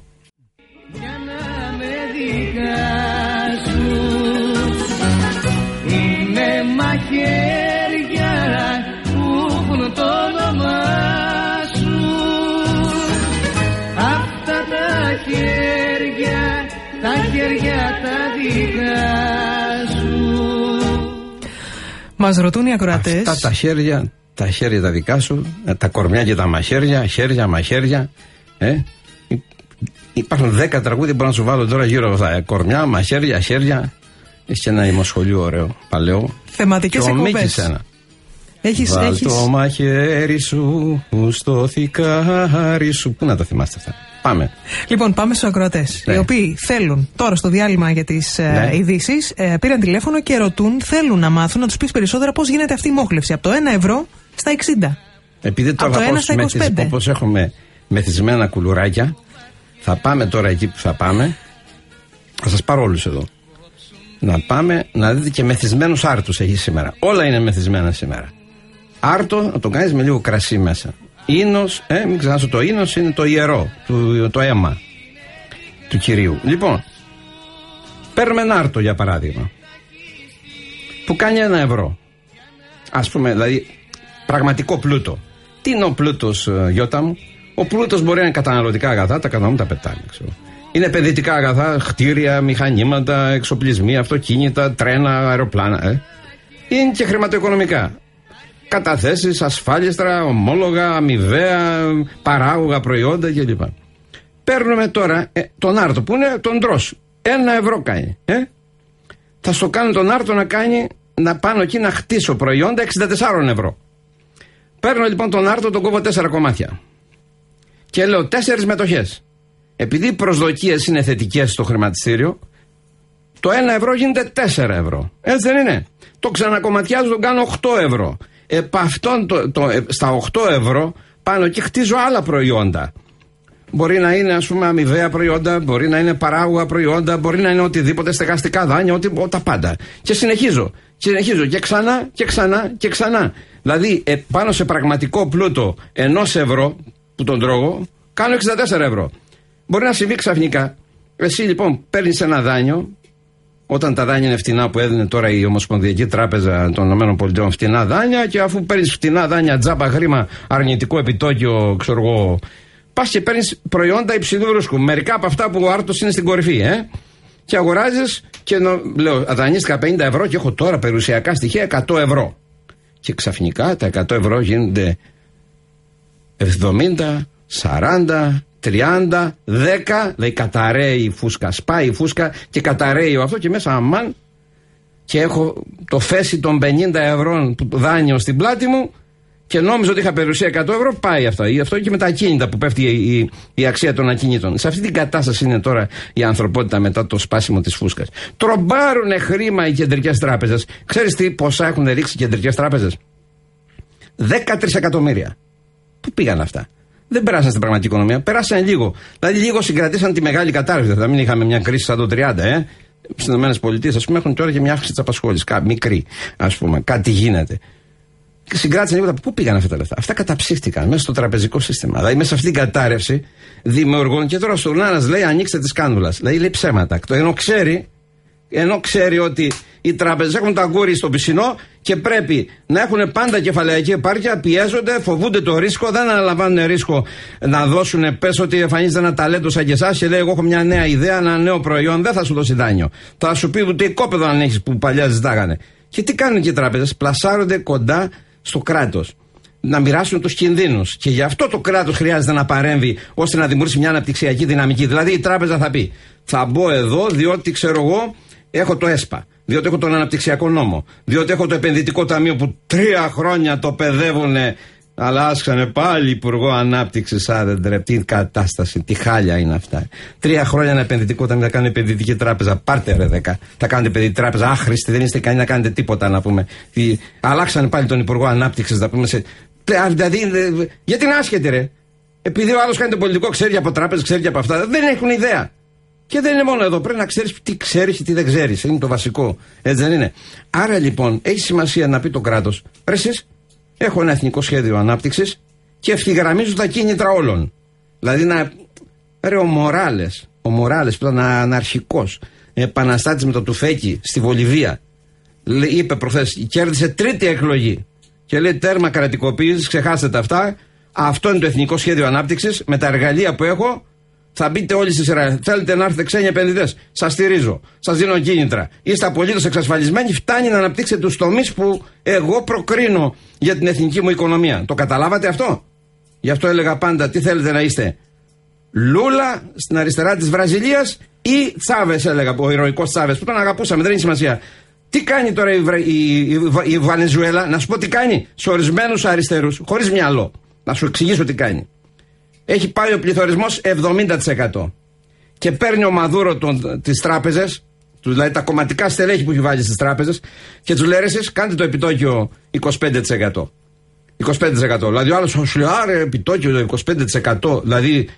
Μας ρωτούν οι ακροατές. Αυτά τα χέρια, τα χέρια τα δικά σου, ε, τα κορμιά και τα μαχαίρια, χέρια, μαχαίρια. Ε, υ- υπάρχουν δέκα τραγούδια που μπορώ να σου βάλω τώρα γύρω από αυτά. Ε, κορμιά, μαχαίρια, χέρια. Έχει και ένα ημοσχολείο ωραίο, παλαιό. Θεματικές Και ο εκπομπές. Μίκης ένα. Έχει. Βάλ το μαχαίρι σου στο θικάρι σου. Πού να τα θυμάστε αυτά; Πάμε. Λοιπόν, πάμε στους ακροατές. Ναι. Οι οποίοι θέλουν τώρα στο διάλειμμα για τις Ναι. ειδήσεις, ε, πήραν τηλέφωνο και ρωτούν, θέλουν να μάθουν, να τους πεις περισσότερα πώς γίνεται αυτή η μόχλευση. Από το 1 ευρώ στα 60. Επειδή το Από το αγαπώ ένα στα με τις- 25. όπως έχουμε μεθυσμένα κουλουράκια, θα πάμε τώρα εκεί που θα πάμε. Θα σας πάρω όλους εδώ. Να πάμε να δείτε και μεθυσμένους άρτους έχει σήμερα. Όλα είναι μεθυσμένα σήμερα. Άρτο να το κάνεις με λίγο κρασί μέσα. Ίνος, ε, μην ξεχάσω το ίνος είναι το ιερό, το, το αίμα του Κυρίου. Λοιπόν, παίρνουμε ένα άρτο για παράδειγμα, που κάνει ένα ευρώ. Ας πούμε, δηλαδή, πραγματικό πλούτο. Τι είναι ο πλούτος, Γιώτα μου; Ο πλούτος μπορεί να είναι καταναλωτικά αγαθά, τα κατανοούμε, τα πετάμε. Ξέρω. Είναι παιδιτικά αγαθά, κτίρια, μηχανήματα, εξοπλισμοί, αυτοκίνητα, τρένα, αεροπλάνα. Ε. Είναι και χρηματοοικονομικά. Καταθέσεις, ασφάλιστρα, ομόλογα, αμοιβαία, παράγωγα προϊόντα κλπ. Παίρνουμε τώρα ε, τον άρτο που είναι τον τρως. Ένα ευρώ κάνει. Ε. Θα στο κάνω τον άρτο να κάνει να πάνω εκεί να χτίσω προϊόντα 64 ευρώ. Παίρνω λοιπόν τον άρτο, τον κόβω τέσσερα κομμάτια. Και λέω τέσσερις μετοχές. Επειδή οι προσδοκίες είναι θετικές στο χρηματιστήριο, το 1 ευρώ γίνεται 4 ευρώ. Έτσι δεν είναι. Το ξανακομματιάζω, τον κάνω 8 ευρώ. Επ' αυτόν το, το, ε, στα 8 ευρώ πάνω εκεί χτίζω άλλα προϊόντα. Μπορεί να είναι ας πούμε αμοιβαία προϊόντα, μπορεί να είναι παράγωγα προϊόντα, μπορεί να είναι οτιδήποτε στεγαστικά δάνεια, ό,τι, ό, τα πάντα. Και συνεχίζω. Και συνεχίζω και ξανά και ξανά και ξανά. Δηλαδή ε, πάνω σε πραγματικό πλούτο ενός ευρώ που τον τρώγω, κάνω 64 ευρώ. Μπορεί να συμβεί ξαφνικά. Εσύ λοιπόν παίρνεις ένα δάνειο, όταν τα δάνεια είναι φτηνά που έδινε τώρα η Ομοσπονδιακή Τράπεζα των ΗΠΑ φτηνά δάνεια και αφού παίρνεις φτηνά δάνεια, τζάμπα χρήμα, αρνητικό επιτόκιο, ξέρω εγώ, πας και παίρνεις προϊόντα υψηλού ρίσκου. Μερικά από αυτά που ο άρτος είναι στην κορυφή, ε. Και αγοράζεις και νο, λέω, δανείστηκα 50 ευρώ και έχω τώρα περιουσιακά στοιχεία 100 ευρώ. Και ξαφνικά τα 100 ευρώ γίνονται 70, 40, 30, 10, δηλαδή καταραίει η φούσκα, σπάει η φούσκα και καταραίει ο αυτό και μέσα αμάν και έχω το φέση των 50 ευρώ που δάνειο στην πλάτη μου και νόμιζα ότι είχα περιουσία 100 ευρώ, πάει αυτό. Ή αυτό και με τα ακίνητα που πέφτει η, η, η αξία των ακινήτων. Σε αυτή την κατάσταση είναι τώρα η ανθρωπότητα μετά το σπάσιμο της φούσκας. Τρομπάρουν χρήμα οι κεντρικές τράπεζες. Ξέρεις τι ποσά έχουν ρίξει οι κεντρικές τράπεζες; 13 εκατομμύρια. Πού πήγαν αυτά; Δεν περάσαν στην πραγματική οικονομία. Περάσαν λίγο. Δηλαδή λίγο συγκρατήσαν τη μεγάλη κατάρρευση. Θα μην είχαμε μια κρίση σαν το 30, ε. Στις ΗΠΑ, ας πούμε, έχουν τώρα και μια αύξηση της απασχόλησης. Μικρή, ας πούμε. Κάτι γίνεται. Και συγκράτησαν λίγο πού πήγαν αυτά τα λεφτά; Αυτά καταψύχτηκαν μέσα στο τραπεζικό σύστημα. Δηλαδή μέσα σε αυτήν την κατάρρευση δημιουργούν και τώρα ο Στουρνάρας λέει ανοίξτε την κάνουλα. Δηλαδή λέει ψέματα. Ενώ ξέρει, ενώ ξέρει ότι οι τράπεζες έχουν τ' αγγούρι στο πισινό και πρέπει να έχουν πάντα κεφαλαϊκή επάρκεια, πιέζονται, φοβούνται το ρίσκο, δεν αναλαμβάνουν ρίσκο να δώσουν. Πες ότι εμφανίζεται ένα ταλέντο σαν και εσάς και λέει: Εγώ έχω μια νέα ιδέα, ένα νέο προϊόν, δεν θα σου δώσει δάνειο. Θα σου πει ούτε κόπεδο αν έχεις που παλιάς ζητάγανε. Και τι κάνουν και οι τράπεζες, πλασάρονται κοντά στο κράτος. Να μοιράσουν τους κινδύνους. Και γι' αυτό το κράτος χρειάζεται να παρέμβει ώστε να δημιουργήσει μια αναπτυξιακή δυναμική. Δηλαδή η τράπεζα θα πει: Θα μπω εδώ διότι ξέρω εγώ έχω το ΕΣΠΑ. Διότι έχω τον αναπτυξιακό νόμο. Διότι έχω το επενδυτικό ταμείο που τρία χρόνια το παιδεύουν. Αλλά άσκανε πάλι Υπουργό Ανάπτυξης. Α, δεν τρέπει. Τι κατάσταση, τι χάλια είναι αυτά. Τρία χρόνια ένα επενδυτικό ταμείο θα κάνει επενδυτική τράπεζα. Πάρτε ρε δέκα. Θα κάνετε επενδυτική τράπεζα. Άχρηστη, δεν είστε ικανοί να κάνετε τίποτα να πούμε. Τι, αλλάξανε πάλι τον Υπουργό Ανάπτυξης να πούμε σε. Δηλαδή, γιατί είναι άσχετη ρε. Επειδή ο άλλος κάνει το πολιτικό, ξέρει από τράπεζες, ξέρει από αυτά. Δεν έχουν ιδέα. Και δεν είναι μόνο εδώ. Πρέπει να ξέρεις τι ξέρεις και τι δεν ξέρεις. Είναι το βασικό. Έτσι δεν είναι. Άρα λοιπόν έχει σημασία να πει το κράτος. Εσεί έχω ένα εθνικό σχέδιο ανάπτυξης και ευθυγραμμίζω τα κίνητρα όλων. Δηλαδή να. Ρε ο Μοράλες. Ο Μοράλες που ήταν αναρχικός. Επαναστάτης με το τουφέκι στη Βολιβία. Είπε προχθές, κέρδισε τρίτη εκλογή. Και λέει τέρμα κρατικοποίησης, ξεχάσετε αυτά. Αυτό είναι το εθνικό σχέδιο ανάπτυξης. Με τα εργαλεία που έχω θα μπείτε όλοι στη σειρά. Θέλετε να έρθετε ξένοι επενδυτές. Σας στηρίζω. Σας δίνω κίνητρα. Είστε απολύτως εξασφαλισμένοι. Φτάνει να αναπτύξετε τους τομείς που εγώ προκρίνω για την εθνική μου οικονομία. Το καταλάβατε αυτό; Γι' αυτό έλεγα πάντα τι θέλετε να είστε. Λούλα στην αριστερά της Βραζιλίας ή Τσάβες, έλεγα, ο ηρωικός Τσάβες που τον αγαπούσαμε, δεν έχει σημασία. Τι κάνει τώρα η, Βρα... η... η Βανεζουέλα, να σου πω τι κάνει σε ορισμένους αριστερούς, χωρίς μυαλό. Να σου εξηγήσω τι κάνει έχει πάει ο πληθωρισμός 70%. Και παίρνει ο Μαδούρο τις τράπεζες, δηλαδή τα κομματικά στελέχη που έχει βάλει στις τράπεζες, και τους λέει: Εσείς κάντε το επιτόκιο 25%. 25%. Δηλαδή, ο άλλος σου λέει: Άρε, επιτόκιο 25%. Δηλαδή,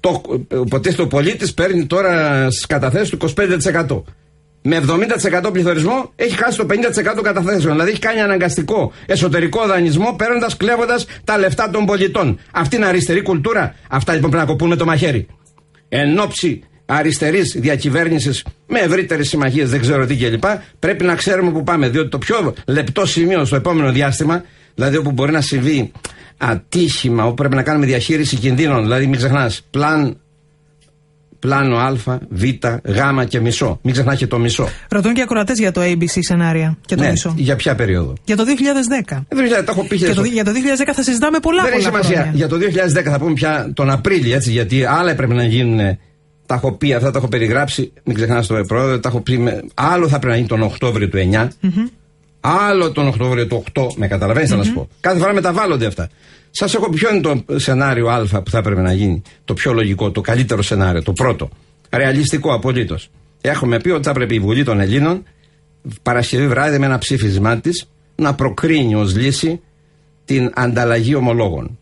το, υποτίθεται ο πολίτης παίρνει τώρα στις καταθέσεις του 25% με 70% πληθωρισμό έχει χάσει το 50% καταθέσεων. Δηλαδή έχει κάνει αναγκαστικό εσωτερικό δανεισμό παίρνοντας, κλέβοντας τα λεφτά των πολιτών. Αυτή είναι αριστερή κουλτούρα. Αυτά λοιπόν πρέπει να κοπούν με το μαχαίρι. Εν ώψη αριστερής διακυβέρνησης με ευρύτερες συμμαχίες, δεν ξέρω τι κλπ. Πρέπει να ξέρουμε που πάμε. Διότι το πιο λεπτό σημείο στο επόμενο διάστημα, δηλαδή όπου μπορεί να συμβεί ατύχημα, όπου πρέπει να κάνουμε διαχείριση κινδύνων, δηλαδή μην ξεχνάς, πλάν πλάνο Α, Β, Γ και μισό. Μην ξεχνάτε το μισό. Ρωτούν και ακροατές για το ABC σενάρια και το ναι, μισό. Για ποια περίοδο; Για το 2010. Ε, τα έχω πει και το, για το 2010 θα συζητάμε πολλά Δεν πολλά έχει σημασία. χρόνια. Για το 2010 θα πούμε πια τον Απρίλιο, έτσι, γιατί άλλα έπρεπε να γίνουν. Τα έχω πει αυτά, τα έχω περιγράψει. Μην ξεχνά το πρόεδρο. Τα έχω πει με, άλλο θα πρέπει να γίνει τον Οκτώβριο του 9. Mm-hmm. Άλλο τον Οκτώβριο του 8. Με καταλαβαίνεις, mm-hmm. να σου πω. Κάθε φορά μεταβάλλονται αυτά. Σας έχω πει ποιο είναι το σενάριο Α που θα έπρεπε να γίνει. Το πιο λογικό, το καλύτερο σενάριο, το πρώτο. Ρεαλιστικό απολύτως. Έχουμε πει ότι θα πρέπει η Βουλή των Ελλήνων Παρασκευή βράδυ με ένα ψήφισμά της να προκρίνει ως λύση την ανταλλαγή ομολόγων.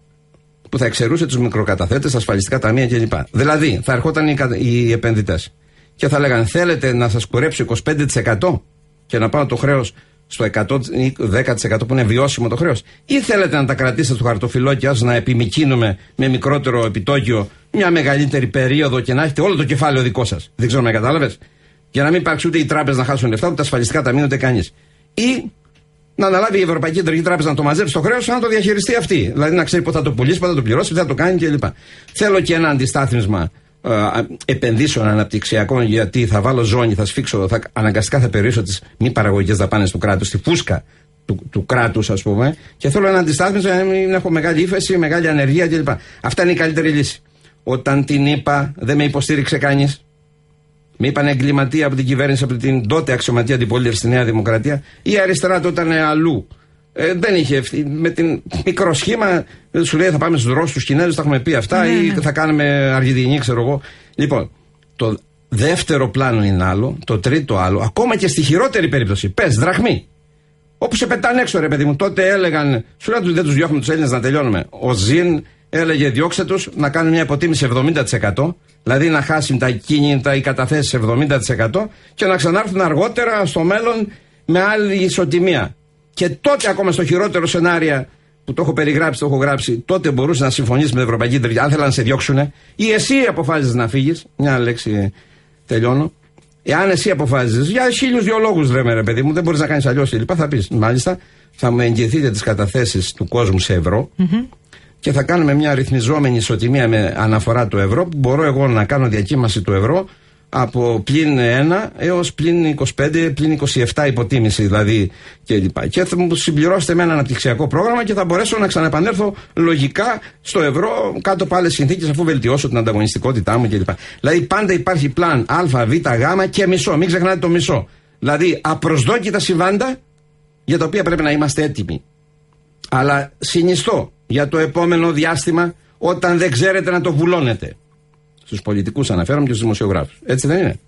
Που θα εξαιρούσε τους μικροκαταθέτες, ασφαλιστικά ταμεία κλπ. Δηλαδή, θα ερχόταν οι, οι επενδυτές και θα λέγανε: Θέλετε να σας κουρέψω 25% και να πάω το χρέος στο 100 ή 10% που είναι βιώσιμο το χρέος, ή θέλετε να τα κρατήσετε στο χαρτοφυλόκι σας να επιμηκύνουμε με μικρότερο επιτόκιο μια μεγαλύτερη περίοδο και να έχετε όλο το κεφάλαιο δικό σας. Δεν ξέρω να κατάλαβες. Για να μην υπάρξει ούτε οι τράπεζες να χάσουν λεφτά, ούτε τα ασφαλιστικά ταμεία, ούτε κανείς. Ή να αναλάβει η Ευρωπαϊκή Κεντρική Τράπεζα να το μαζέψει το χρέος, να το διαχειριστεί αυτή. Δηλαδή να ξέρει πότε θα το πουλήσει, πότε θα το πληρώσει, πότε θα το κάνει κλπ. Θέλω και ένα αντιστάθμισμα ε, επενδύσεων αναπτυξιακών, γιατί θα βάλω ζώνη, θα σφίξω, θα, αναγκαστικά θα περιορίσω τις μη παραγωγικές δαπάνες του κράτους, στη φούσκα του, του κράτους, ας πούμε, και θέλω ένα αντιστάθμισμα για να μην έχω μεγάλη ύφεση, μεγάλη ανεργία κλπ. Αυτά είναι η καλύτερη λύση. Όταν την είπα, δεν με υποστήριξε κανείς. Με είπαν εγκληματία από την κυβέρνηση, από την τότε αξιωματή αντιπολίτευση στη Νέα Δημοκρατία. Η αριστερά τότε ήταν αλλού. Ε, δεν είχε Με την μικρό σχήμα σου λέει θα πάμε στους Ρώσους, του Κινέζους, τα έχουμε πει αυτά, Ναι, ή ναι. θα κάνουμε Αργεντινή, ξέρω εγώ. Λοιπόν, το δεύτερο πλάνο είναι άλλο, το τρίτο άλλο, ακόμα και στη χειρότερη περίπτωση. Πες, δραχμή. Όπου σε πετάνε έξω, ρε παιδί μου, τότε έλεγαν, σου λέω δεν τους διώχνουμε τους Έλληνες να τελειώνουμε. Ο Ζην έλεγε διώξτε τους να κάνουν μια υποτίμηση 70%, δηλαδή να χάσουν τα κίνητα ή καταθέσεις 70% και να ξανάρθουν αργότερα στο μέλλον με άλλη ισοτιμία. Και τότε, ακόμα στο χειρότερο σενάριο που το έχω περιγράψει, το έχω γράψει, τότε μπορούσες να συμφωνήσεις με την Ευρωπαϊκή Τρίτια, αν θέλανε να σε διώξουν, ή εσύ αποφάσιζε να φύγεις. Μια λέξη τελειώνω. Εάν εσύ αποφάσιζε, για χίλιους δυο λόγους ρε, ρε παιδί μου, δεν μπορείς να κάνεις αλλιώς κλπ. Θα πεις, μάλιστα, θα μου εγγυηθείτε τις καταθέσεις του κόσμου σε ευρώ και θα κάνουμε μια ρυθμιζόμενη ισοτιμία με αναφορά του ευρώ που μπορώ εγώ να κάνω διακύμαση του ευρώ από πλην 1 έως πλην 25, πλην 27 υποτίμηση δηλαδή κλπ. Και θα μου συμπληρώσετε με ένα αναπτυξιακό πρόγραμμα και θα μπορέσω να ξαναεπανέλθω λογικά στο ευρώ κάτω από άλλες συνθήκες αφού βελτιώσω την ανταγωνιστικότητά μου κλπ. Δηλαδή πάντα υπάρχει πλάν Α, Β, Γ και μισό. Μην ξεχνάτε το μισό. Δηλαδή απροσδόκητα συμβάντα για τα οποία πρέπει να είμαστε έτοιμοι. Αλλά συνιστώ για το επόμενο διάστημα όταν δεν ξέρετε να το βουλώνετε. Στους πολιτικούς αναφέρομαι και στους δημοσιογράφους. Έτσι δεν είναι.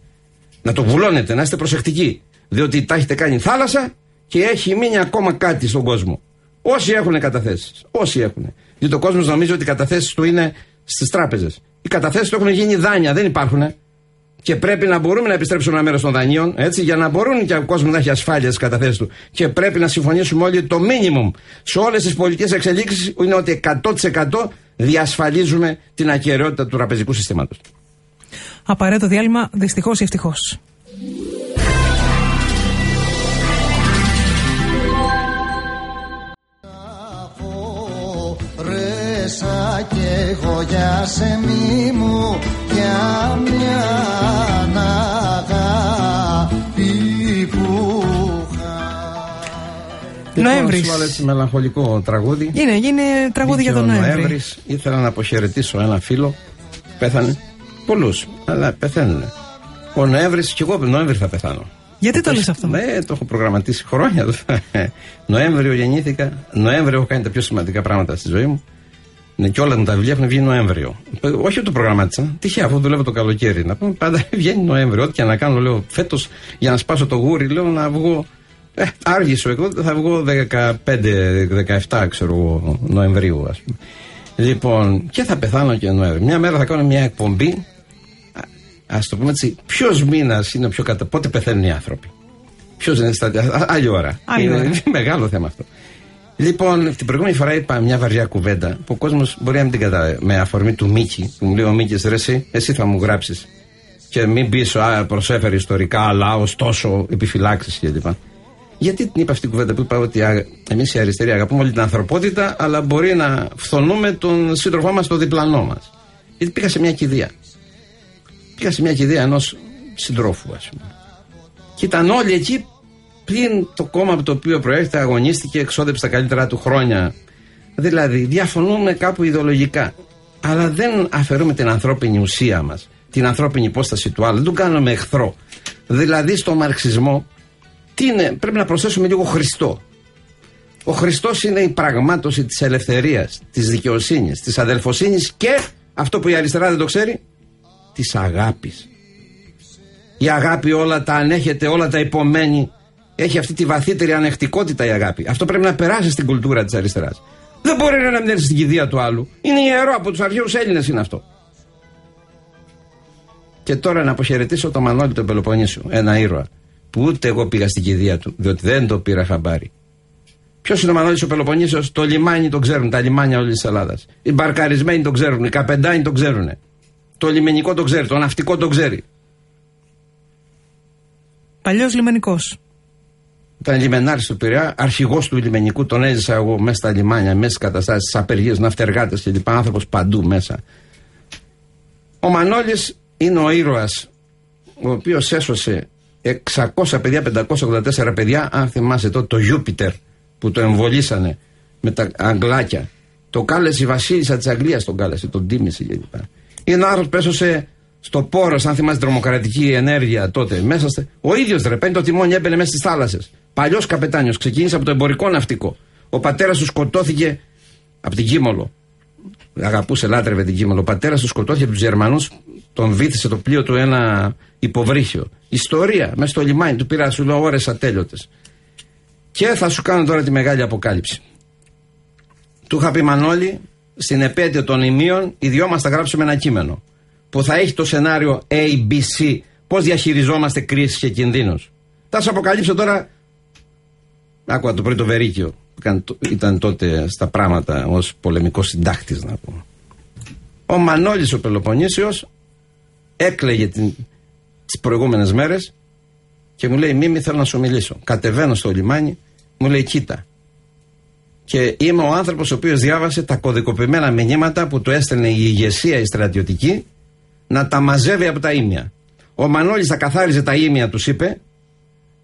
Να το βουλώνετε, να είστε προσεκτικοί. Διότι τα έχετε κάνει θάλασσα και έχει μείνει ακόμα κάτι στον κόσμο. Όσοι έχουν καταθέσεις. Όσοι έχουν. Γιατί ο κόσμος νομίζει ότι οι καταθέσεις του είναι στις τράπεζες. Οι καταθέσεις του έχουν γίνει δάνεια, δεν υπάρχουν. Και πρέπει να μπορούμε να επιστρέψουμε ένα μέρος των δανείων, έτσι, για να μπορούν και ο κόσμος να έχει ασφάλεια στις καταθέσεις του. Και πρέπει να συμφωνήσουμε όλοι το μίνιμουμ σε όλες τις πολιτικές εξελίξεις είναι ότι 100% διασφαλίζουμε την ακαιρεότητα του τραπεζικού συστήματος. Απαραίτητο διάλειμμα, δυστυχώς ή ευτυχώς. Ρέσα και εγώ για σε μη μου για μια Νοέμβρης. Λοιπόν, σου έτσι μελαγχολικό τραγούδι. Είναι, είναι τραγούδι για τον Νοέμβρη. Νοέμβρης. Ήθελα να αποχαιρετήσω ένα φίλο. Πέθανε. Πολλούς, αλλά πεθαίνουν. Ο Νοέμβρης, και εγώ Νοέμβρη θα πεθάνω. Γιατί το λες αυτό; Ναι, το έχω προγραμματίσει χρόνια. Νοέμβριο γεννήθηκα. Νοέμβριο έχω κάνει τα πιο σημαντικά πράγματα στη ζωή μου. Ναι, και όλα μου τα βιβλία έχουν βγει Νοέμβριο. Ε, Όχι ότι το προγραμμάτισα. Τυχαία, αφού δουλεύω το καλοκαίρι. Να πούμε πάντα βγαίνει Νοέμβριο. Ό,τι και να κάνω, λέω φέτος για να σπάσω το γούρι, λέω να βγω. Ε, άργησο εγώ, θα βγω 15-17 ξέρω εγώ Νοεμβρίου, ας πούμε. Λοιπόν, και θα πεθάνω και Νοέμβριο. Μια μέρα θα κάνω μια εκπομπή. Α το πούμε έτσι, ποιος μήνας είναι ο πιο κατα. Πότε πεθαίνουν οι άνθρωποι. Ποιος είναι στα. α, Άλλη ώρα. Άλλη είναι, ώρα. είναι μεγάλο θέμα αυτό. Λοιπόν, την προηγούμενη φορά είπα μια βαριά κουβέντα που ο κόσμος μπορεί να μην την κατά. με αφορμή του Μίκη, που μου λέει ο Μίκης, ρε, εσύ, εσύ θα μου γράψεις. Και μην πεις, Α, προσέφερε ιστορικά, αλλά ωστόσο επιφυλάξεις κλπ. Γιατί την είπα αυτή την κουβέντα που είπα ότι εμείς οι αριστεροί αγαπούμε όλη την ανθρωπότητα, αλλά μπορεί να φθονούμε τον σύντροφό μας, τον διπλανό μας. Γιατί πήγα σε μια κηδεία. Πήγα σε μια κηδεία ενός συντρόφου, ας πούμε. Και ήταν όλοι εκεί πλην το κόμμα από το οποίο προέρχεται, αγωνίστηκε, εξόδεψε τα καλύτερα του χρόνια. Δηλαδή, διαφωνούμε κάπου ιδεολογικά. Αλλά δεν αφαιρούμε την ανθρώπινη ουσία μας, την ανθρώπινη υπόσταση του άλλου. Δεν τον κάνουμε εχθρό. Δηλαδή, στο μαρξισμό, τι είναι, πρέπει να προσθέσουμε λίγο Χριστό. Ο Χριστός είναι η πραγμάτωση της ελευθερίας, της δικαιοσύνης, της αδελφοσύνης και αυτό που η αριστερά δεν το ξέρει, της αγάπης. Η αγάπη όλα τα ανέχεται, όλα τα υπομένει. Έχει αυτή τη βαθύτερη ανεκτικότητα η αγάπη. Αυτό πρέπει να περάσει στην κουλτούρα της αριστεράς. Δεν μπορεί να μην έρθει στην κηδεία του άλλου. Είναι ιερό από τους αρχαίους Έλληνες είναι αυτό. Και τώρα να αποχαιρετήσω τον Μανώλη τον Πελοποννήσιο, ένα ήρωα, που ούτε εγώ πήγα στην κηδεία του, διότι δεν το πήρα χαμπάρι. Ποιος είναι ο Μανώλης ο Πελοποννήσιο, το λιμάνι το ξέρουν, τα λιμάνια όλης της Ελλάδας. Οι μπαρκαρισμένοι το ξέρουν, οι καπεντάνοι το ξέρουν. Το λιμενικό το ξέρει, το ναυτικό το ξέρει. Παλιός λιμενικός. Ήταν λιμενάρης του Πειραιά, αρχηγός του λιμενικού, τον έζησα εγώ μέσα στα λιμάνια, μέσα στις καταστάσεις, στι απεργίες, ναυτεργάτες κλπ. Άνθρωπος παντού μέσα. Ο Μανώλης είναι ο ήρωας ο οποίος έσωσε 600 παιδιά, 584 παιδιά, αν θυμάσαι τότε το Γιούπιτερ που το εμβολήσανε με τα αγγλάκια. Το κάλεσε η Βασίλισσα της Αγγλίας, τον κάλεσε, τον τίμησε κλπ. Είναι ο άνθρωπος που έσωσε στο πόρος, αν θυμάσαι τρομοκρατική ενέργεια τότε. Μέσα στε... Ο ίδιος ρε, παίρνει το τιμόνι, έμπαινε μέσα στις θάλασσες. Παλιός καπετάνιος, ξεκίνησε από το εμπορικό ναυτικό. Ο πατέρας του σκοτώθηκε από την Κίμολο. Αγαπούσε, λάτρευε την Κίμολο. Ο πατέρας του σκοτώθηκε από τους Γερμανούς, τον βήθησε το πλοίο του ένα υποβρύχιο. Ιστορία, μέσα στο λιμάνι του πήρα, σου λέω ώρες ατέλειωτες. Και θα σου κάνω τώρα τη μεγάλη αποκάλυψη. Του είχα πει Μανώλη, στην επέτειο των ημείων, οι δυο μας θα γράψουμε ένα κείμενο που θα έχει το σενάριο ABC, πώς διαχειριζόμαστε κρίσεις και κινδύνους. Θα σα αποκαλύψω τώρα. Άκουγα το πρώτο Βερίκιο που ήταν- ήταν τότε στα πράγματα ως πολεμικός συντάκτης, να πούμε. Ο Μανώλης ο Πελοποννήσιος έκλαιγε την, τις προηγούμενες μέρες και μου λέει Μίμη θέλω να σου μιλήσω. Κατεβαίνω στο λιμάνι, μου λέει κοίτα. Και είμαι ο άνθρωπος ο οποίος διάβασε τα κωδικοποιημένα μηνύματα που του έστελνε η ηγεσία η στρατιωτική να τα μαζεύει από τα ίμια. Ο Μανώλης θα καθάριζε τα ίμια τους είπε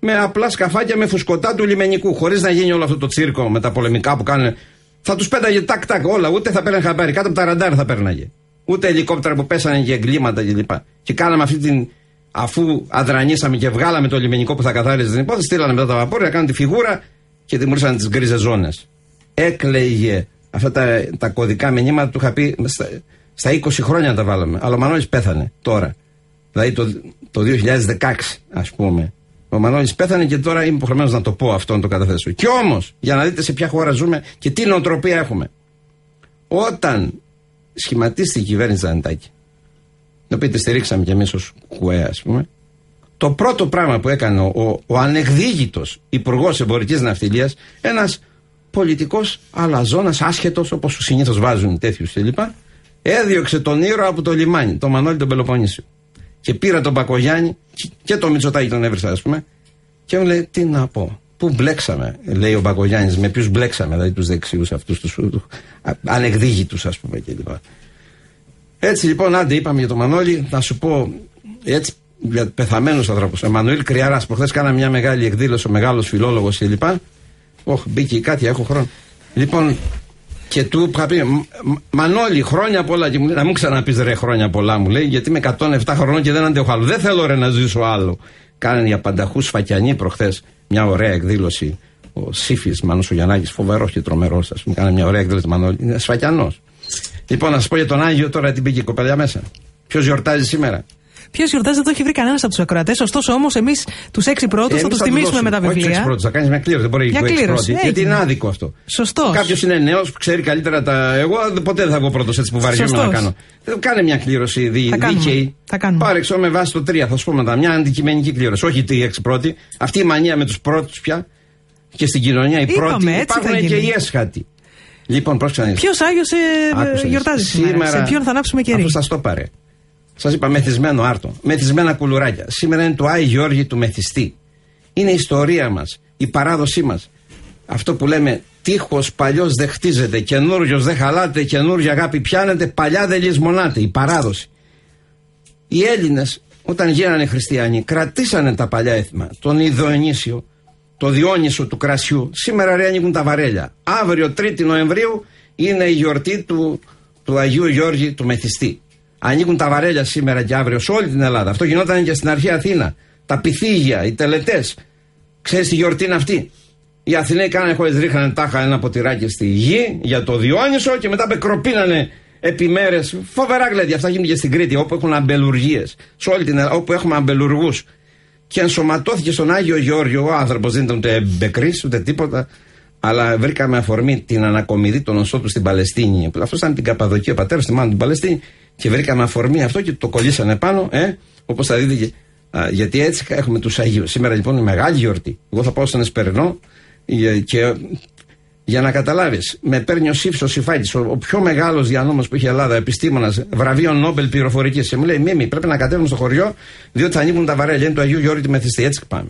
με απλά σκαφάκια με φουσκωτά του λιμενικού χωρίς να γίνει όλο αυτό το τσίρκο με τα πολεμικά που κάνουν θα τους πέταγε τάκ τάκ όλα, ούτε θα παίρνανε χαμπάρι, κάτω από τα ραντάρ θα πέρναγε. Ούτε ελικόπτερα που πέσανε για εγκλήματα κλπ. Και, και κάναμε αυτή την. Αφού αδρανίσαμε και βγάλαμε το λιμενικό που θα καθάριζε την υπόθεση, στείλανε μετά τα βαπόρια, κάνουν τη φιγούρα και δημιουργήσαν τις γκρίζες ζώνες. Έκλαιγε αυτά τα, τα κωδικά μηνύματα, του είχα πει στα, στα 20 χρόνια τα βάλαμε. Αλλά ο Μανώλης πέθανε τώρα. Δηλαδή το, το 2016, ας πούμε. Ο Μανώλης πέθανε και τώρα είμαι υποχρεωμένος να το πω αυτό, να το καταθέσω. Κι όμως, για να δείτε σε ποια χώρα ζούμε και τι νοοτροπία έχουμε. Όταν σχηματίστηκε η κυβέρνηση Ζανετάκη, την οποία τη στηρίξαμε κι εμείς ως ΚΟΕ, ας πούμε, το πρώτο πράγμα που έκανε ο, ο, ο ανεκδίγητος υπουργός εμπορικής ναυτιλίας, ένας πολιτικός αλαζόνας, άσχετος, όπως συνήθως βάζουν τέτοιους κλπ., έδιωξε τον ήρωα από το λιμάνι, τον Μανώλη τον Πελοποννήσιο. Και πήρα τον Πακογιάννη και τον Μητσοτάκη τον έβρισα, ας πούμε, και μου λέει: Τι να πω, Πού μπλέξαμε, λέει ο Μπακογιάννη, με ποιους μπλέξαμε, δηλαδή τους δεξιούς αυτούς, τους ανεκδίγητους, ας πούμε κλπ. Έτσι λοιπόν, άντε είπαμε για τον Μανώλη, να σου πω έτσι για πεθαμένους ανθρώπους. Ο Εμμανουήλ Κριαρά, προχθές κάναμε μια μεγάλη εκδήλωση, ο μεγάλος φιλόλογος κλπ. Όχι, μπήκε κάτι, έχω χρόνο. Λοιπόν, και του είχα πει, «Μ- Μ- Μανώλη, χρόνια πολλά. Και μου λέει, να μην ξαναπείς ρε χρόνια πολλά, μου λέει, γιατί είμαι 107 χρονών και δεν αντέχω άλλο. Δεν θέλω ρε να ζήσω άλλο. Κάνανε για πανταχούς Σφακιανή προχθές μια ωραία εκδήλωση. Ο Σύφης Μανό ο Γιαννάκη, φοβερός και τρομερός, ας πούμε, κάνει μια ωραία εκδήλωση. Μανώλη. Είναι Σφακιανός. Λοιπόν, να σας πω για τον Άγιο τώρα την πήγε η κοπελιά μέσα. Ποιος γιορτάζει σήμερα; Ποιος γιορτάζει δεν το έχει βρει κανένας από τους ακροατές. Ωστόσο όμως εμείς τους έξι πρώτους θα Εμείς τους τιμήσουμε δώσουμε. με τα Όχι τους έξι βιβλία. πρώτους, θα κάνεις μια κλήρωση. Δεν μπορεί Μια να έχει κλήρωση, πρώτη. Γιατί έγινε. είναι άδικο αυτό. Σωστός. Κάποιος είναι νέος που ξέρει καλύτερα τα. Εγώ ποτέ δεν θα βγω πρώτος έτσι που βαριέμαι να Σωστός. κάνω. Ε, Κάνε μια κλήρωση δι... Θα κάνουμε. δίκαιη. Θα κάνουμε. Πάρε εξώ με βάση το 3, θα σου πω μετά. Μια αντικειμενική κλήρωση. Όχι οι έξι πρώτοι. Αυτή η μανία με τους πρώτους πια και στην κοινωνία οι Είπαμε, πρώτοι. έτσι θα Υπάρχουν και γίνει. οι έσχατοι. Λοιπόν, πρόσεξε να δεις. Ποιος Άγιος Άκουσα, γιορτάζει σήμερα. Σε ποιον θα ανάψουμε κερί. Αφού σας το πάρε. Σας είπα μεθυσμένο άρτο. Μεθυσμένα κουλουράκια. Σήμερα είναι το Άι Γιώργη του Μεθιστή. Είναι η ιστορία μας, η παράδοσή μας. Αυτό που λέμε τείχος παλιός δεν χτίζεται, καινούριος δεν χαλάτε, καινούργια αγάπη πιάνετε, παλιά δεν λησμονάτε. Η παράδοση. Οι Έλληνες, όταν γίνανε χριστιανοί, κρατήσανε τα παλιά έθιμα. Τον Ιδονήσιο, το Διόνυσο του κρασιού. Σήμερα ρε ανοίγουν τα βαρέλια. Αύριο 3η Νοεμβρίου είναι η γιορτή του, του Αγίου Γιώργη του Μεθιστή. Ανοίγουν τα βαρέλια σήμερα και αύριο σε όλη την Ελλάδα. Αυτό γινόταν και στην αρχή Αθήνα. Τα πυθίγια, οι τελετές. Ξέρεις τι γιορτή είναι αυτή; Οι Αθηναίοι κάνανε χωρίς ρίχνανε τάχα ένα ποτηράκι στη γη για το Διόνυσο και μετά πεκροπίνανε επί μέρες. Φοβερά γλέντια. Αυτά γίνονται και στην Κρήτη όπου έχουν αμπελουργίες. Σε όλη την Ελλάδα όπου έχουμε αμπελουργούς. Και ενσωματώθηκε στον Άγιο Γεώργιο. Ο άνθρωπος δεν ήταν ούτε μπεκρή ούτε τίποτα. Αλλά βρήκαμε αφορμή την ανακομιδή των οσών του στην Παλαιστίνη. Αυτό ήταν την Καπαδοκία, ο πατέρας του μάλλον την Παλαιστίνη. Και βρήκαμε αφορμή αυτό και το κολλήσανε πάνω, ε, όπως θα δείτε. και- α, γιατί έτσι έχουμε τους Αγίου. Σήμερα λοιπόν είναι μεγάλη γιορτή. Εγώ θα πάω στον Εσπερινό ε, και για να καταλάβεις, με παίρνει ο Σύφη ο Σιφάκης, ο, ο πιο μεγάλος διανόμος που είχε η Ελλάδα, επιστήμονας, βραβείο Νόμπελ πληροφορικής. Και μου λέει: Μίμη, πρέπει να κατέβουμε στο χωριό, διότι θα ανοίγουν τα βαρέλια. Είναι του Αγίου Γιώργη τη Μεθιστή. Έτσι πάμε.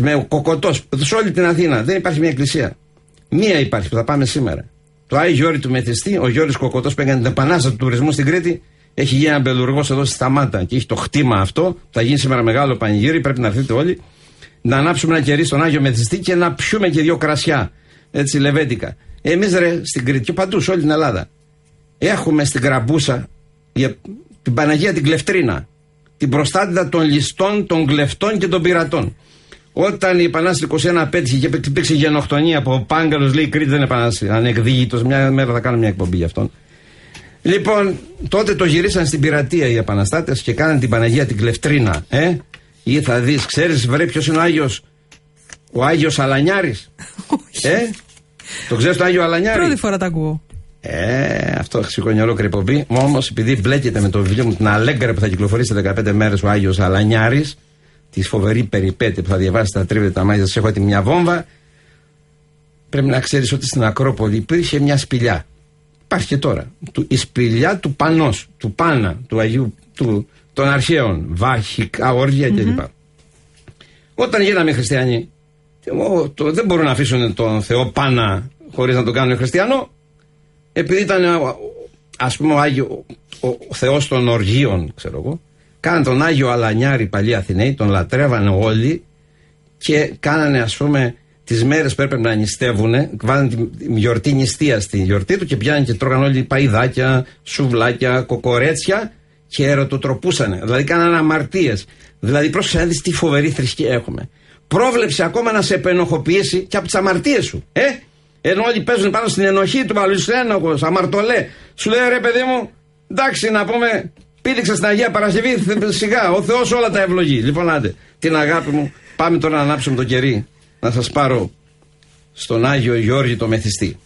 Με κοκοτός, σε όλη την Αθήνα δεν υπάρχει μια εκκλησία. Μία υπάρχει που θα πάμε σήμερα. Το Άγιο Γιώργη του Μεθιστή, ο Γιώργη Κοκοτός που έκανε την επανάσταση του τουρισμού στην Κρήτη, έχει γίνει ένα μπελουργό εδώ στη Σταμάτα και έχει το χτίμα αυτό. Θα γίνει σήμερα μεγάλο πανηγύρι, πρέπει να έρθετε όλοι. Να ανάψουμε ένα κερί στον Άγιο Μεθιστή και να πιούμε και δύο κρασιά. Έτσι, λεβέντικα. Εμείς ρε στην Κρήτη και παντού σε όλη την Ελλάδα. Έχουμε στην Κραμπούσα για την Παναγία την Κλεφτρίνα. Την προστάτητα των ληστών, των κλεφτών και των πειρατών. Όταν η Επανάσταση 21 απέτυχε και υπήρξε γενοκτονία από ο Πάγκαλος, λέει η Κρήτη δεν είναι Επανάσταση. Ανεκδίγητος, μια μέρα θα κάνω μια εκπομπή γι' αυτόν. Λοιπόν, τότε το γυρίσαν στην πειρατεία οι επαναστάτες και κάναν την Παναγία την Κλεφτρίνα. Ε; Ή θα δεις, ξέρεις, βρε ποιος είναι ο Άγιος; Ο Άγιος Αλανιάρης. ε; Το ξέρεις τον Άγιο Αλανιάρη; Πρώτη φορά τα ακούω. Ε, αυτό σηκώνει ολόκληρη εκπομπή. Όμως, επειδή μπλέκεται με το βιβλίο μου την Αλέγκρα που θα κυκλοφορήσει σε 15 μέρες ο Άγιος Αλανιάρης, τη φοβερή περιπέτεια που θα διαβάσει τα τρίβε τα μάτια, σας έχω έτοιμη μια βόμβα. Πρέπει να ξέρεις ότι στην Ακρόπολη υπήρχε μια σπηλιά. Υπάρχει και τώρα. Του, η σπηλιά του Πανός, του Πάνα, του Αγίου, του, των αρχαίων. Βάχικα, όργια κλπ. Όταν γίναμε χριστιανοί, εγώ, το, δεν μπορούν να αφήσουν τον Θεό Πάνα χωρίς να τον κάνουν χριστιανό. Επειδή ήταν α πούμε ο, Άγιο, ο, ο Θεός των οργείων, ξέρω εγώ, κάνανε τον Άγιο Αλανιάρη παλιοί Αθηναίοι, τον λατρεύανε όλοι και κάνανε ας πούμε τις μέρες που έπρεπε να νηστεύουν, βάλανε τη γιορτή νηστεία στη γιορτή του και πιάνανε και τρώγανε όλοι παϊδάκια, σουβλάκια, κοκορέτσια και ερωτοτροπούσανε. Δηλαδή κάνανε αμαρτίες. Δηλαδή πρόσεξε να δεις τι φοβερή θρησκεία έχουμε. Πρόβλεψε ακόμα να σε επενοχοποιήσει και από τις αμαρτίες σου. Ε, ενώ όλοι παίζουν πάνω στην ενοχή του άλλου, ένοχο, αμαρτωλέ. Σου λέει ρε παιδί μου, εντάξει να πούμε, πήδηξε στην Αγία Παρασκευή, σιγά, ο Θεός όλα τα ευλογεί. Λοιπόν, άντε, την αγάπη μου, πάμε τώρα να ανάψουμε το κερί, να σας πάρω στον Άγιο Γιώργη το Μεθιστή.